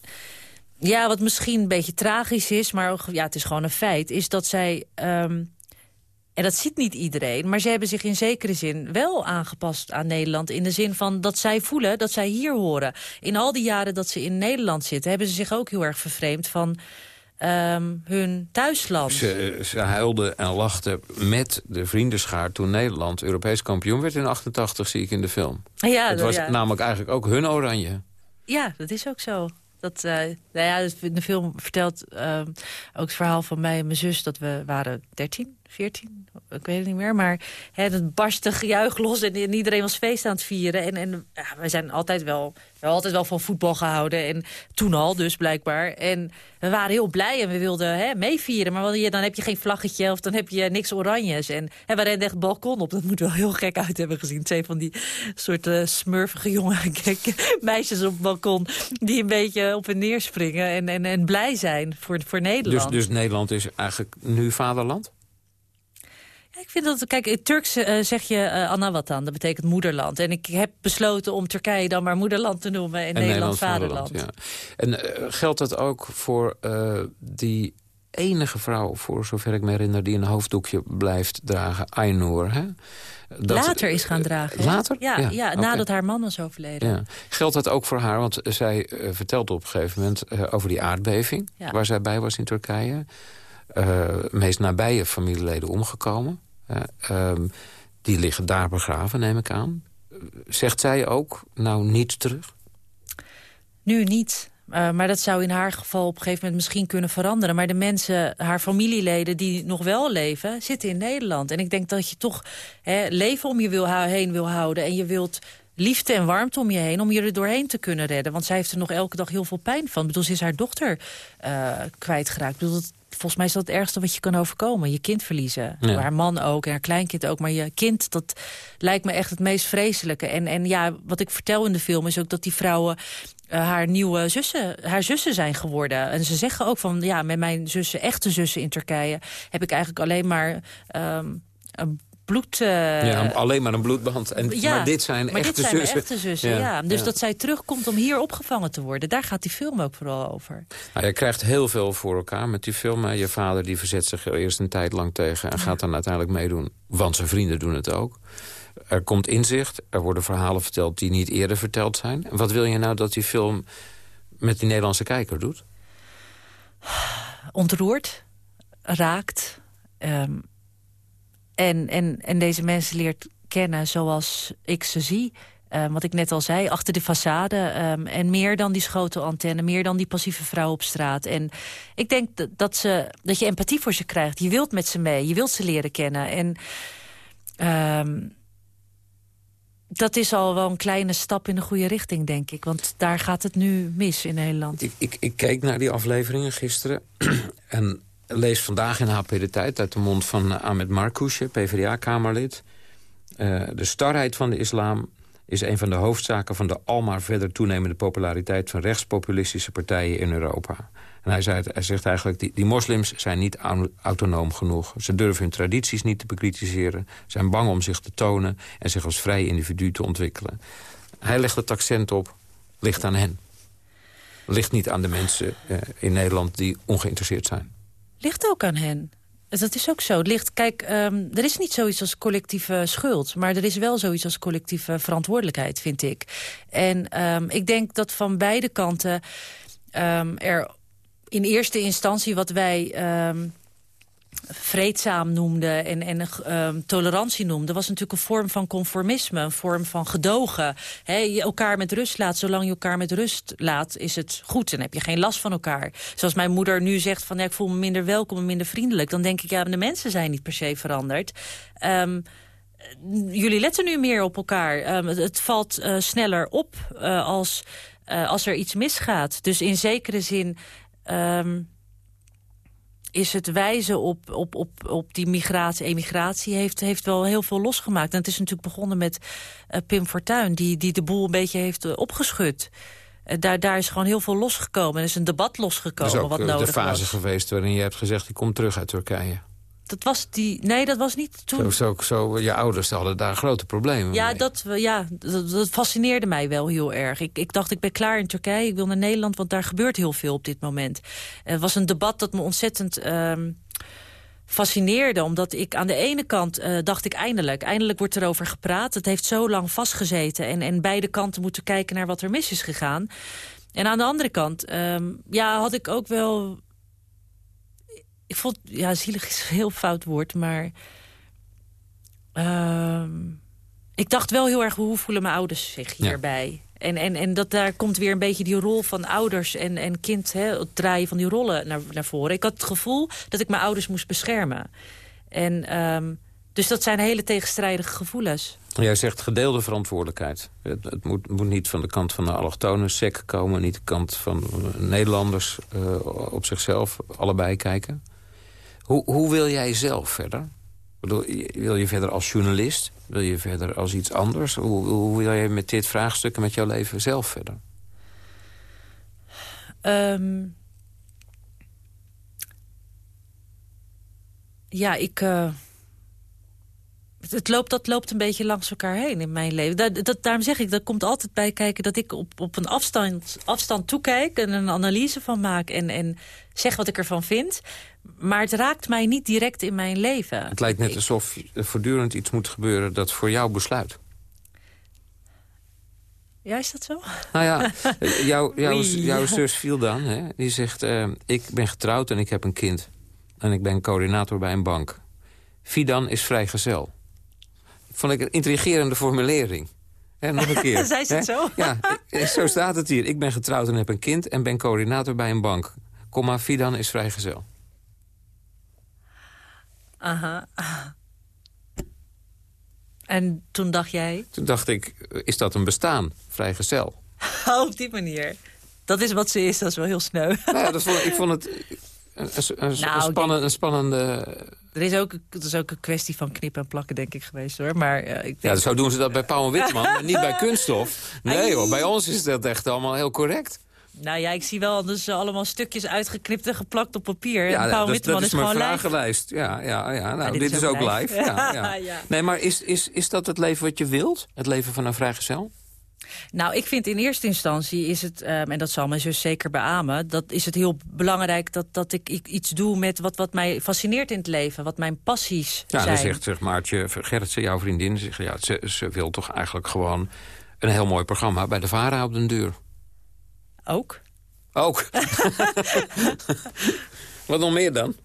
ja, wat misschien een beetje tragisch is, maar ja, het is gewoon een feit... is dat zij... Um, en dat ziet niet iedereen, maar ze hebben zich in zekere zin wel aangepast aan Nederland. In de zin van dat zij voelen dat zij hier horen. In al die jaren dat ze in Nederland zitten, hebben ze zich ook heel erg vervreemd van um, hun thuisland. Ze, ze huilden en lachten met de vriendenschaar toen Nederland Europees kampioen werd in 88, zie ik in de film. Ja, het was namelijk eigenlijk ook hun oranje. Ja, dat is ook zo. Dat, uh, nou ja, de film vertelt uh, ook het verhaal van mij en mijn zus... dat we waren 13, 14, ik weet het niet meer. Maar hè, het barstte gejuich los en, iedereen was feest aan het vieren. En, en ja, wij zijn altijd wel, wel, altijd wel van voetbal gehouden. En toen al dus blijkbaar. En we waren heel blij en we wilden hè, meevieren. Maar dan heb je geen vlaggetje of dan heb je niks oranjes. En hè, we renden echt het balkon op. Dat moet wel heel gek uit hebben gezien. Twee van die soort uh, smurfige jonge meisjes op het balkon... die een beetje op en neer springen en, en, en blij zijn voor, voor Nederland. Dus, dus Nederland is eigenlijk nu vaderland? Ik vind dat, kijk, in Turks uh, zeg je uh, Anawatan, dat betekent moederland. En ik heb besloten om Turkije dan maar moederland te noemen en, en Nederland, vaderland. Ja. En uh, geldt dat ook voor die enige vrouw, voor zover ik me herinner, die een hoofddoekje blijft dragen, Ainur, hè? Dat, later is gaan dragen. Later? Ja, ja, nadat haar man was overleden. Ja. Geldt dat ook voor haar? Want zij vertelt op een gegeven moment over die aardbeving... waar zij bij was in Turkije. meest nabije familieleden omgekomen. Ehm, die liggen daar begraven, neem ik aan. Zegt zij ook, nou niet terug? Nu niet. Uh, maar dat zou in haar geval op een gegeven moment misschien kunnen veranderen. Maar de mensen, haar familieleden die nog wel leven, zitten in Nederland. En ik denk dat je toch hè, leven om je wil, heen wil houden. En je wilt liefde en warmte om je heen, om je er doorheen te kunnen redden. Want zij heeft er nog elke dag heel veel pijn van. Bedoel, ze is haar dochter uh, kwijtgeraakt. Ik bedoel, volgens mij is dat het ergste wat je kan overkomen. Je kind verliezen. Haar man ook en haar kleinkind ook. Maar je kind, dat lijkt me echt het meest vreselijke. En, en ja, wat ik vertel in de film is ook dat die vrouwen... Uh, haar nieuwe zussen, haar zussen zijn geworden. En ze zeggen ook van, ja, met mijn zussen, echte zussen in Turkije... heb ik eigenlijk alleen maar um, een bloed... Uh, ja, alleen maar een bloedband. En, ja, maar dit zijn maar echte dit zijn zussen. echte zussen, ja. Dus dat zij terugkomt om hier opgevangen te worden. Daar gaat die film ook vooral over. Nou, je krijgt heel veel voor elkaar met die film. Je vader die verzet zich eerst een tijd lang tegen... en gaat dan uiteindelijk meedoen, want zijn vrienden doen het ook. Er komt inzicht, er worden verhalen verteld die niet eerder verteld zijn. Wat wil je nou dat die film met die Nederlandse kijker doet? Ontroerd, raakt... Um, en, en, en deze mensen leert kennen zoals ik ze zie. Um, wat ik net al zei, achter de façade. Um, en meer dan die schotelantenne, meer dan die passieve vrouw op straat. En ik denk dat, ze, dat je empathie voor ze krijgt. Je wilt met ze mee, je wilt ze leren kennen. En um, dat is al wel een kleine stap in de goede richting, denk ik. Want daar gaat het nu mis in Nederland. Ik, ik, ik keek naar die afleveringen gisteren. en lees vandaag in HP De Tijd uit de mond van Ahmed Markousje, PvdA-kamerlid. Uh, de starheid van de islam is een van de hoofdzaken van de almaar verder toenemende populariteit van rechtspopulistische partijen in Europa. En hij, zei, zegt eigenlijk, die, die moslims zijn niet autonoom genoeg. Ze durven hun tradities niet te bekritiseren, zijn bang om zich te tonen en zich als vrij individu te ontwikkelen. Hij legt het accent op, ligt aan hen. Ligt niet aan de mensen uh, in Nederland die ongeïnteresseerd zijn ligt ook aan hen. Dat is ook zo. Het ligt, kijk, um, er is niet zoiets als collectieve schuld. Maar er is wel zoiets als collectieve verantwoordelijkheid, vind ik. En um, ik denk dat van beide kanten um, er in eerste instantie wat wij vreedzaam noemde en, en uh, tolerantie noemde... was natuurlijk een vorm van conformisme, een vorm van gedogen. He, je elkaar met rust laat, zolang je elkaar met rust laat, is het goed. En heb je geen last van elkaar. Zoals mijn moeder nu zegt van ja, ik voel me minder welkom en minder vriendelijk. Dan denk ik, ja, de mensen zijn niet per se veranderd. Um, jullie letten nu meer op elkaar. Um, het, valt uh, sneller op uh, als, uh, als er iets misgaat. Dus in zekere zin... is het wijzen op, op, op, op die migratie, emigratie... Heeft, heeft wel heel veel losgemaakt. En het is natuurlijk begonnen met uh, Pim Fortuyn... Die, die de boel een beetje heeft uh, opgeschud. Uh, daar, daar is gewoon heel veel losgekomen. Er is een debat losgekomen. Dat is ook wat nodig de fase was. geweest waarin je hebt gezegd... ik kom terug uit Turkije. Dat was die... Nee, dat was niet toen. Zo, zo, zo je ouders hadden daar grote problemen ja, mee. Dat, ja, dat, dat, fascineerde mij wel heel erg. Ik, ik dacht, ik ben klaar in Turkije, ik wil naar Nederland... want daar gebeurt heel veel op dit moment. Er was een debat dat me ontzettend... Um, fascineerde. Omdat ik aan de ene kant uh, dacht ik eindelijk. Eindelijk wordt erover gepraat. Het heeft zo lang vastgezeten. En, en beide kanten moeten kijken naar wat er mis is gegaan. En aan de andere kant um, ja, had ik ook wel ik vond, ja, zielig is een heel fout woord, maar... Uh, ik dacht wel heel erg, hoe voelen mijn ouders zich hierbij? En, en, en dat daar komt weer een beetje die rol van ouders en, en kind, hè, het draaien van die rollen naar, naar voren. Ik had het gevoel dat ik mijn ouders moest beschermen. En, um, dus dat zijn hele tegenstrijdige gevoelens. Jij zegt gedeelde verantwoordelijkheid. Het, het moet, moet, niet van de kant van de allochtone sec komen... niet de kant van Nederlanders uh, op zichzelf allebei kijken. Hoe, hoe wil jij zelf verder? Wil je verder als journalist? Wil je verder als iets anders? Hoe, hoe wil je met dit vraagstuk en met jouw leven zelf verder? Um, ja, ik... Uh, het loopt, dat loopt een beetje langs elkaar heen in mijn leven. Dat, dat, daarom zeg ik, dat komt altijd bij kijken... dat ik op, op een afstand, afstand toekijk en een analyse van maak... En, en zeg wat ik ervan vind. Maar het raakt mij niet direct in mijn leven. Het lijkt net alsof er voortdurend iets moet gebeuren dat voor jou besluit. Ja, is dat zo? Nou ja, jou, jouw, jouw zus viel dan. Hè? Die zegt, uh, ik ben getrouwd en ik heb een kind. En ik ben coördinator bij een bank. Fidan is vrijgezel. Vond ik een intrigerende formulering. He, nog een keer. Ze het zo? Ja, zo staat het hier. Ik ben getrouwd en heb een kind en ben coördinator bij een bank. Komma, Fidan is vrijgezel. Aha. En toen dacht jij? Toen dacht ik, is dat een bestaan? Vrijgezel. Oh, op die manier. Dat is wat ze is, dat is wel heel sneu. Nou ja, dat vond, ik vond het een, een, nou, een spannende... Er is, ook, het is ook een kwestie van knippen en plakken, denk ik, geweest hoor. Maar, uh, ik denk... Ja, zo doen ze dat bij Pauw en Witteman, maar niet bij kunststof. Nee hoor, bij ons is dat echt allemaal heel correct. Nou ja, ik zie wel dus allemaal stukjes uitgeknipt en geplakt op papier. Ja, en Paul dat, Witteman dat is, is mijn vragenlijst. Ja, ja, ja. Nou, dit, is ook live. Ja, ja. Nee, maar is, is, is dat het leven wat je wilt? Het leven van een vrijgezel? Nou, ik vind in eerste instantie is het, um, en dat zal mijn zus zeker beamen... dat is het heel belangrijk dat, dat ik iets doe met wat, wat mij fascineert in het leven. Wat mijn passies ja, zijn. Ja, dan zegt zeg, Maartje Gerritsen, jouw vriendin... Zegt, ja, ze, ze wil toch eigenlijk gewoon een heel mooi programma... bij de VARA op den deur. Ook? Ook. wat nog meer dan?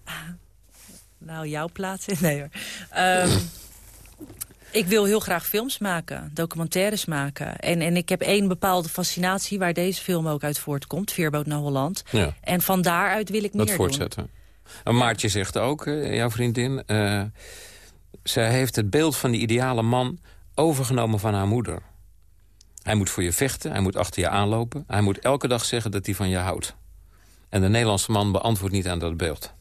Nou, jouw plaats? Nee hoor. Um, ik wil heel graag films maken, documentaires maken. En, en ik heb één bepaalde fascinatie waar deze film ook uit voortkomt. Veerboot naar Holland. Ja. En van daaruit wil ik meer Dat voortzetten. Doen. Maartje zegt ook, jouw vriendin... Uh, zij heeft het beeld van die ideale man overgenomen van haar moeder. Hij moet voor je vechten, hij moet achter je aanlopen... hij moet elke dag zeggen dat hij van je houdt. En de Nederlandse man beantwoordt niet aan dat beeld.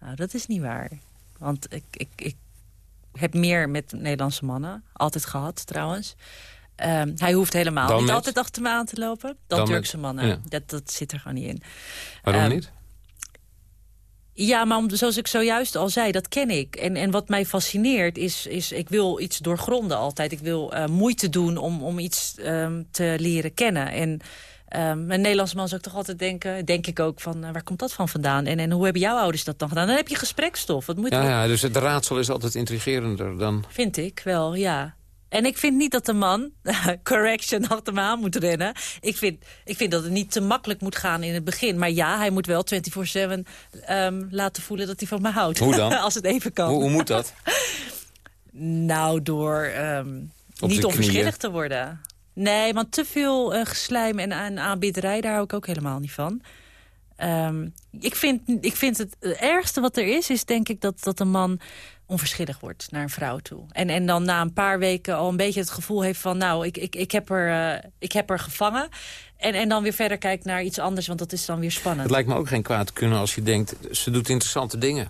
Nou, dat is niet waar. Want ik, ik, ik heb meer met Nederlandse mannen. Altijd gehad, trouwens. Um, hij hoeft helemaal niet altijd achter me aan te lopen. Dan, Turkse mannen. Dat, dat zit er gewoon niet in. Waarom um, niet? Ja, maar om, zoals ik zojuist al zei, dat ken ik. En, en wat mij fascineert is, is, ik wil iets doorgronden altijd. Ik wil uh, moeite doen om, om iets um, te leren kennen. En Um, een Nederlandse man zou ik toch altijd denken, denk ik ook, van uh, waar komt dat van vandaan? En, en hoe hebben jouw ouders dat dan gedaan? Dan heb je gesprekstof. Wat moet ja, ja, dus het raadsel is altijd intrigerender dan... Vind ik wel, ja. En ik vind niet dat de man, correction, achter me aan moet rennen. Ik vind, ik vind dat het niet te makkelijk moet gaan in het begin. Maar ja, hij moet wel 24-7 um, ehm, laten voelen dat hij van me houdt. Hoe dan? Als het even kan. Hoe, hoe moet dat? nou, door um, niet onverschillig te worden. Nee, want te veel uh, geslijm en, en aanbidderij, daar hou ik ook helemaal niet van. Um, ik, vind, ik vind het, het ergste wat er is, is denk ik dat, dat een man onverschillig wordt naar een vrouw toe. En, en dan na een paar weken al een beetje het gevoel heeft van... nou, ik, ik, ik, heb, er, uh, ik heb er gevangen. En, en dan weer verder kijkt naar iets anders, want dat is dan weer spannend. Het lijkt me ook geen kwaad kunnen als je denkt... ze doet interessante dingen.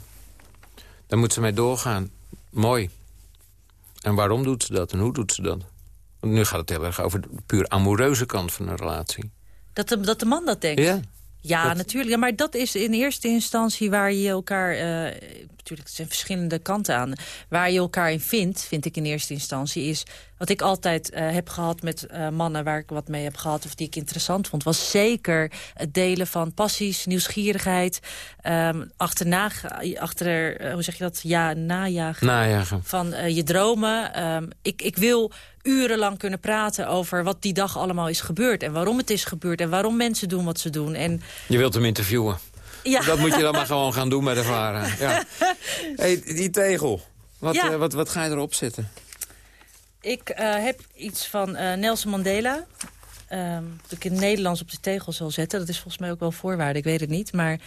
Dan moet ze mee doorgaan. Mooi. En waarom doet ze dat en hoe doet ze dat? Nu gaat het heel erg over de puur amoureuze kant van een relatie. Dat de, dat de man dat denkt? Ja. Ja, natuurlijk. Ja, maar dat is in eerste instantie waar je elkaar... Uh, natuurlijk, er zijn verschillende kanten aan. Waar je elkaar in vindt, vind ik in eerste instantie... is wat ik altijd uh, heb gehad met uh, mannen waar ik wat mee heb gehad... of die ik interessant vond, was zeker het delen van passies, nieuwsgierigheid... Um, achterna, achter, hoe zeg je dat, ja, najagen, najagen. van je dromen. Um, ik, ik wil urenlang kunnen praten over wat die dag allemaal is gebeurd... en waarom het is gebeurd en waarom mensen doen wat ze doen. En... Je wilt hem interviewen. Ja. Dat moet je dan maar gewoon gaan doen met de varen. Ja. Hey, die tegel, wat, ja. uh, wat, wat ga je erop zetten? Ik uh, heb iets van uh, Nelson Mandela. Um, dat ik in het Nederlands op de tegel zal zetten. Dat is volgens mij ook wel voorwaarde, ik weet het niet. Maar,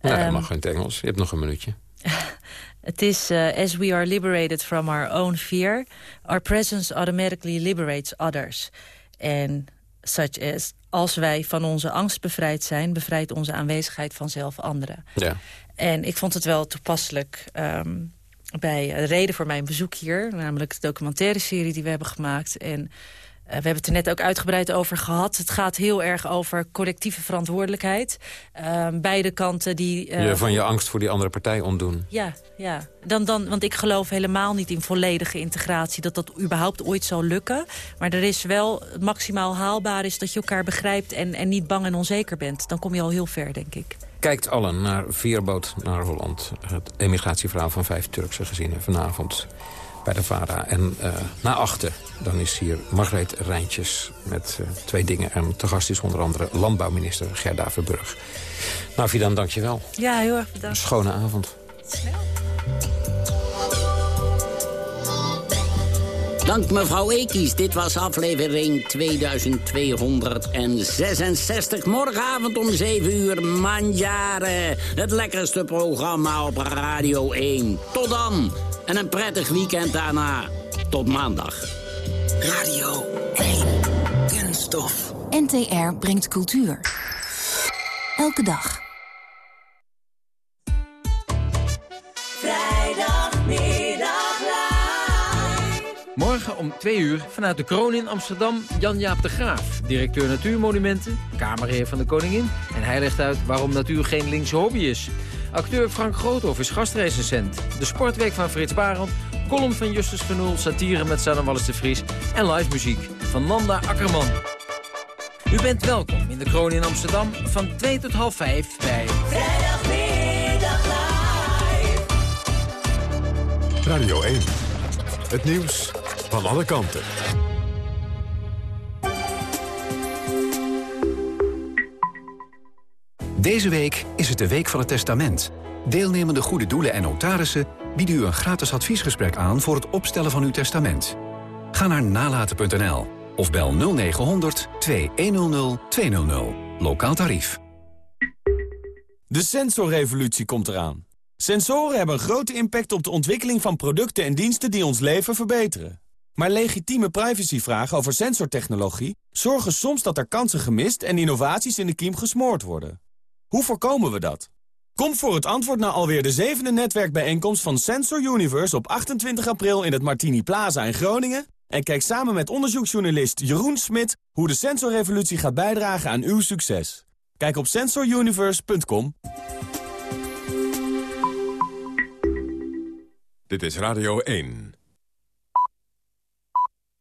nou, um, mag in het Engels. Je hebt nog een minuutje. Het is, uh, as we are liberated from our own fear... our presence automatically liberates others. En such as, als wij van onze angst bevrijd zijn... bevrijdt onze aanwezigheid vanzelf anderen. Ja. En ik vond het wel toepasselijk... Um, bij de reden voor mijn bezoek hier, namelijk de documentaire serie die we hebben gemaakt. En we hebben het er net ook uitgebreid over gehad. Het gaat heel erg over collectieve verantwoordelijkheid. Uh, beide kanten die... Uh, je van je angst voor die andere partij ontdoen. Ja, ja. Dan, dan, want ik geloof helemaal niet in volledige integratie... dat dat überhaupt ooit zal lukken. Maar er is wel maximaal haalbaar is dat je elkaar begrijpt... en, en niet bang en onzeker bent. Dan kom je al heel ver, denk ik. Kijkt allen naar Veerboot naar Holland. Het emigratieverhaal van vijf Turkse gezinnen vanavond bij de VARA. En uh, na achter, dan is hier Margreet Rijntjes met uh, twee dingen. En te gast is onder andere landbouwminister Gerda Verburg. Nou, Fidan, dank je wel. Ja, heel erg bedankt. Een schone avond. Snel. Dank mevrouw Ekies. Dit was aflevering 2266. Morgenavond om 7 uur Manjaren. Het lekkerste programma op Radio 1. Tot dan en een prettig weekend daarna. Tot maandag. Radio 1. Kunststof. NTR brengt cultuur. Elke dag. Morgen om 2 uur vanuit de kroon in Amsterdam Jan-Jaap de Graaf. Directeur Natuurmonumenten, Kamerheer van de Koningin. En hij legt uit waarom natuur geen linkse hobby is. Acteur Frank Groothoff is gastrecensent. De sportweek van Frits Barend. Column van Justus van Oel, satire met Sanne Wallis de Vries. En live muziek van Nanda Akkerman. U bent welkom in de kroon in Amsterdam van 2 tot half 5 bij... Radio 1. Het nieuws van alle kanten. Deze week is het de Week van het Testament. Deelnemende goede doelen en notarissen bieden u een gratis adviesgesprek aan... voor het opstellen van uw testament. Ga naar nalaten.nl of bel 0900 2100 200. Lokaal tarief. De sensorrevolutie komt eraan. Sensoren hebben een grote impact op de ontwikkeling van producten en diensten die ons leven verbeteren. Maar legitieme privacyvragen over sensortechnologie zorgen soms dat er kansen gemist en innovaties in de kiem gesmoord worden. Hoe voorkomen we dat? Kom voor het antwoord naar alweer de zevende netwerkbijeenkomst van Sensor Universe op 28 april in het Martini Plaza in Groningen. En kijk samen met onderzoeksjournalist Jeroen Smit hoe de sensorrevolutie gaat bijdragen aan uw succes. Kijk op sensoruniverse.com. Dit is Radio 1.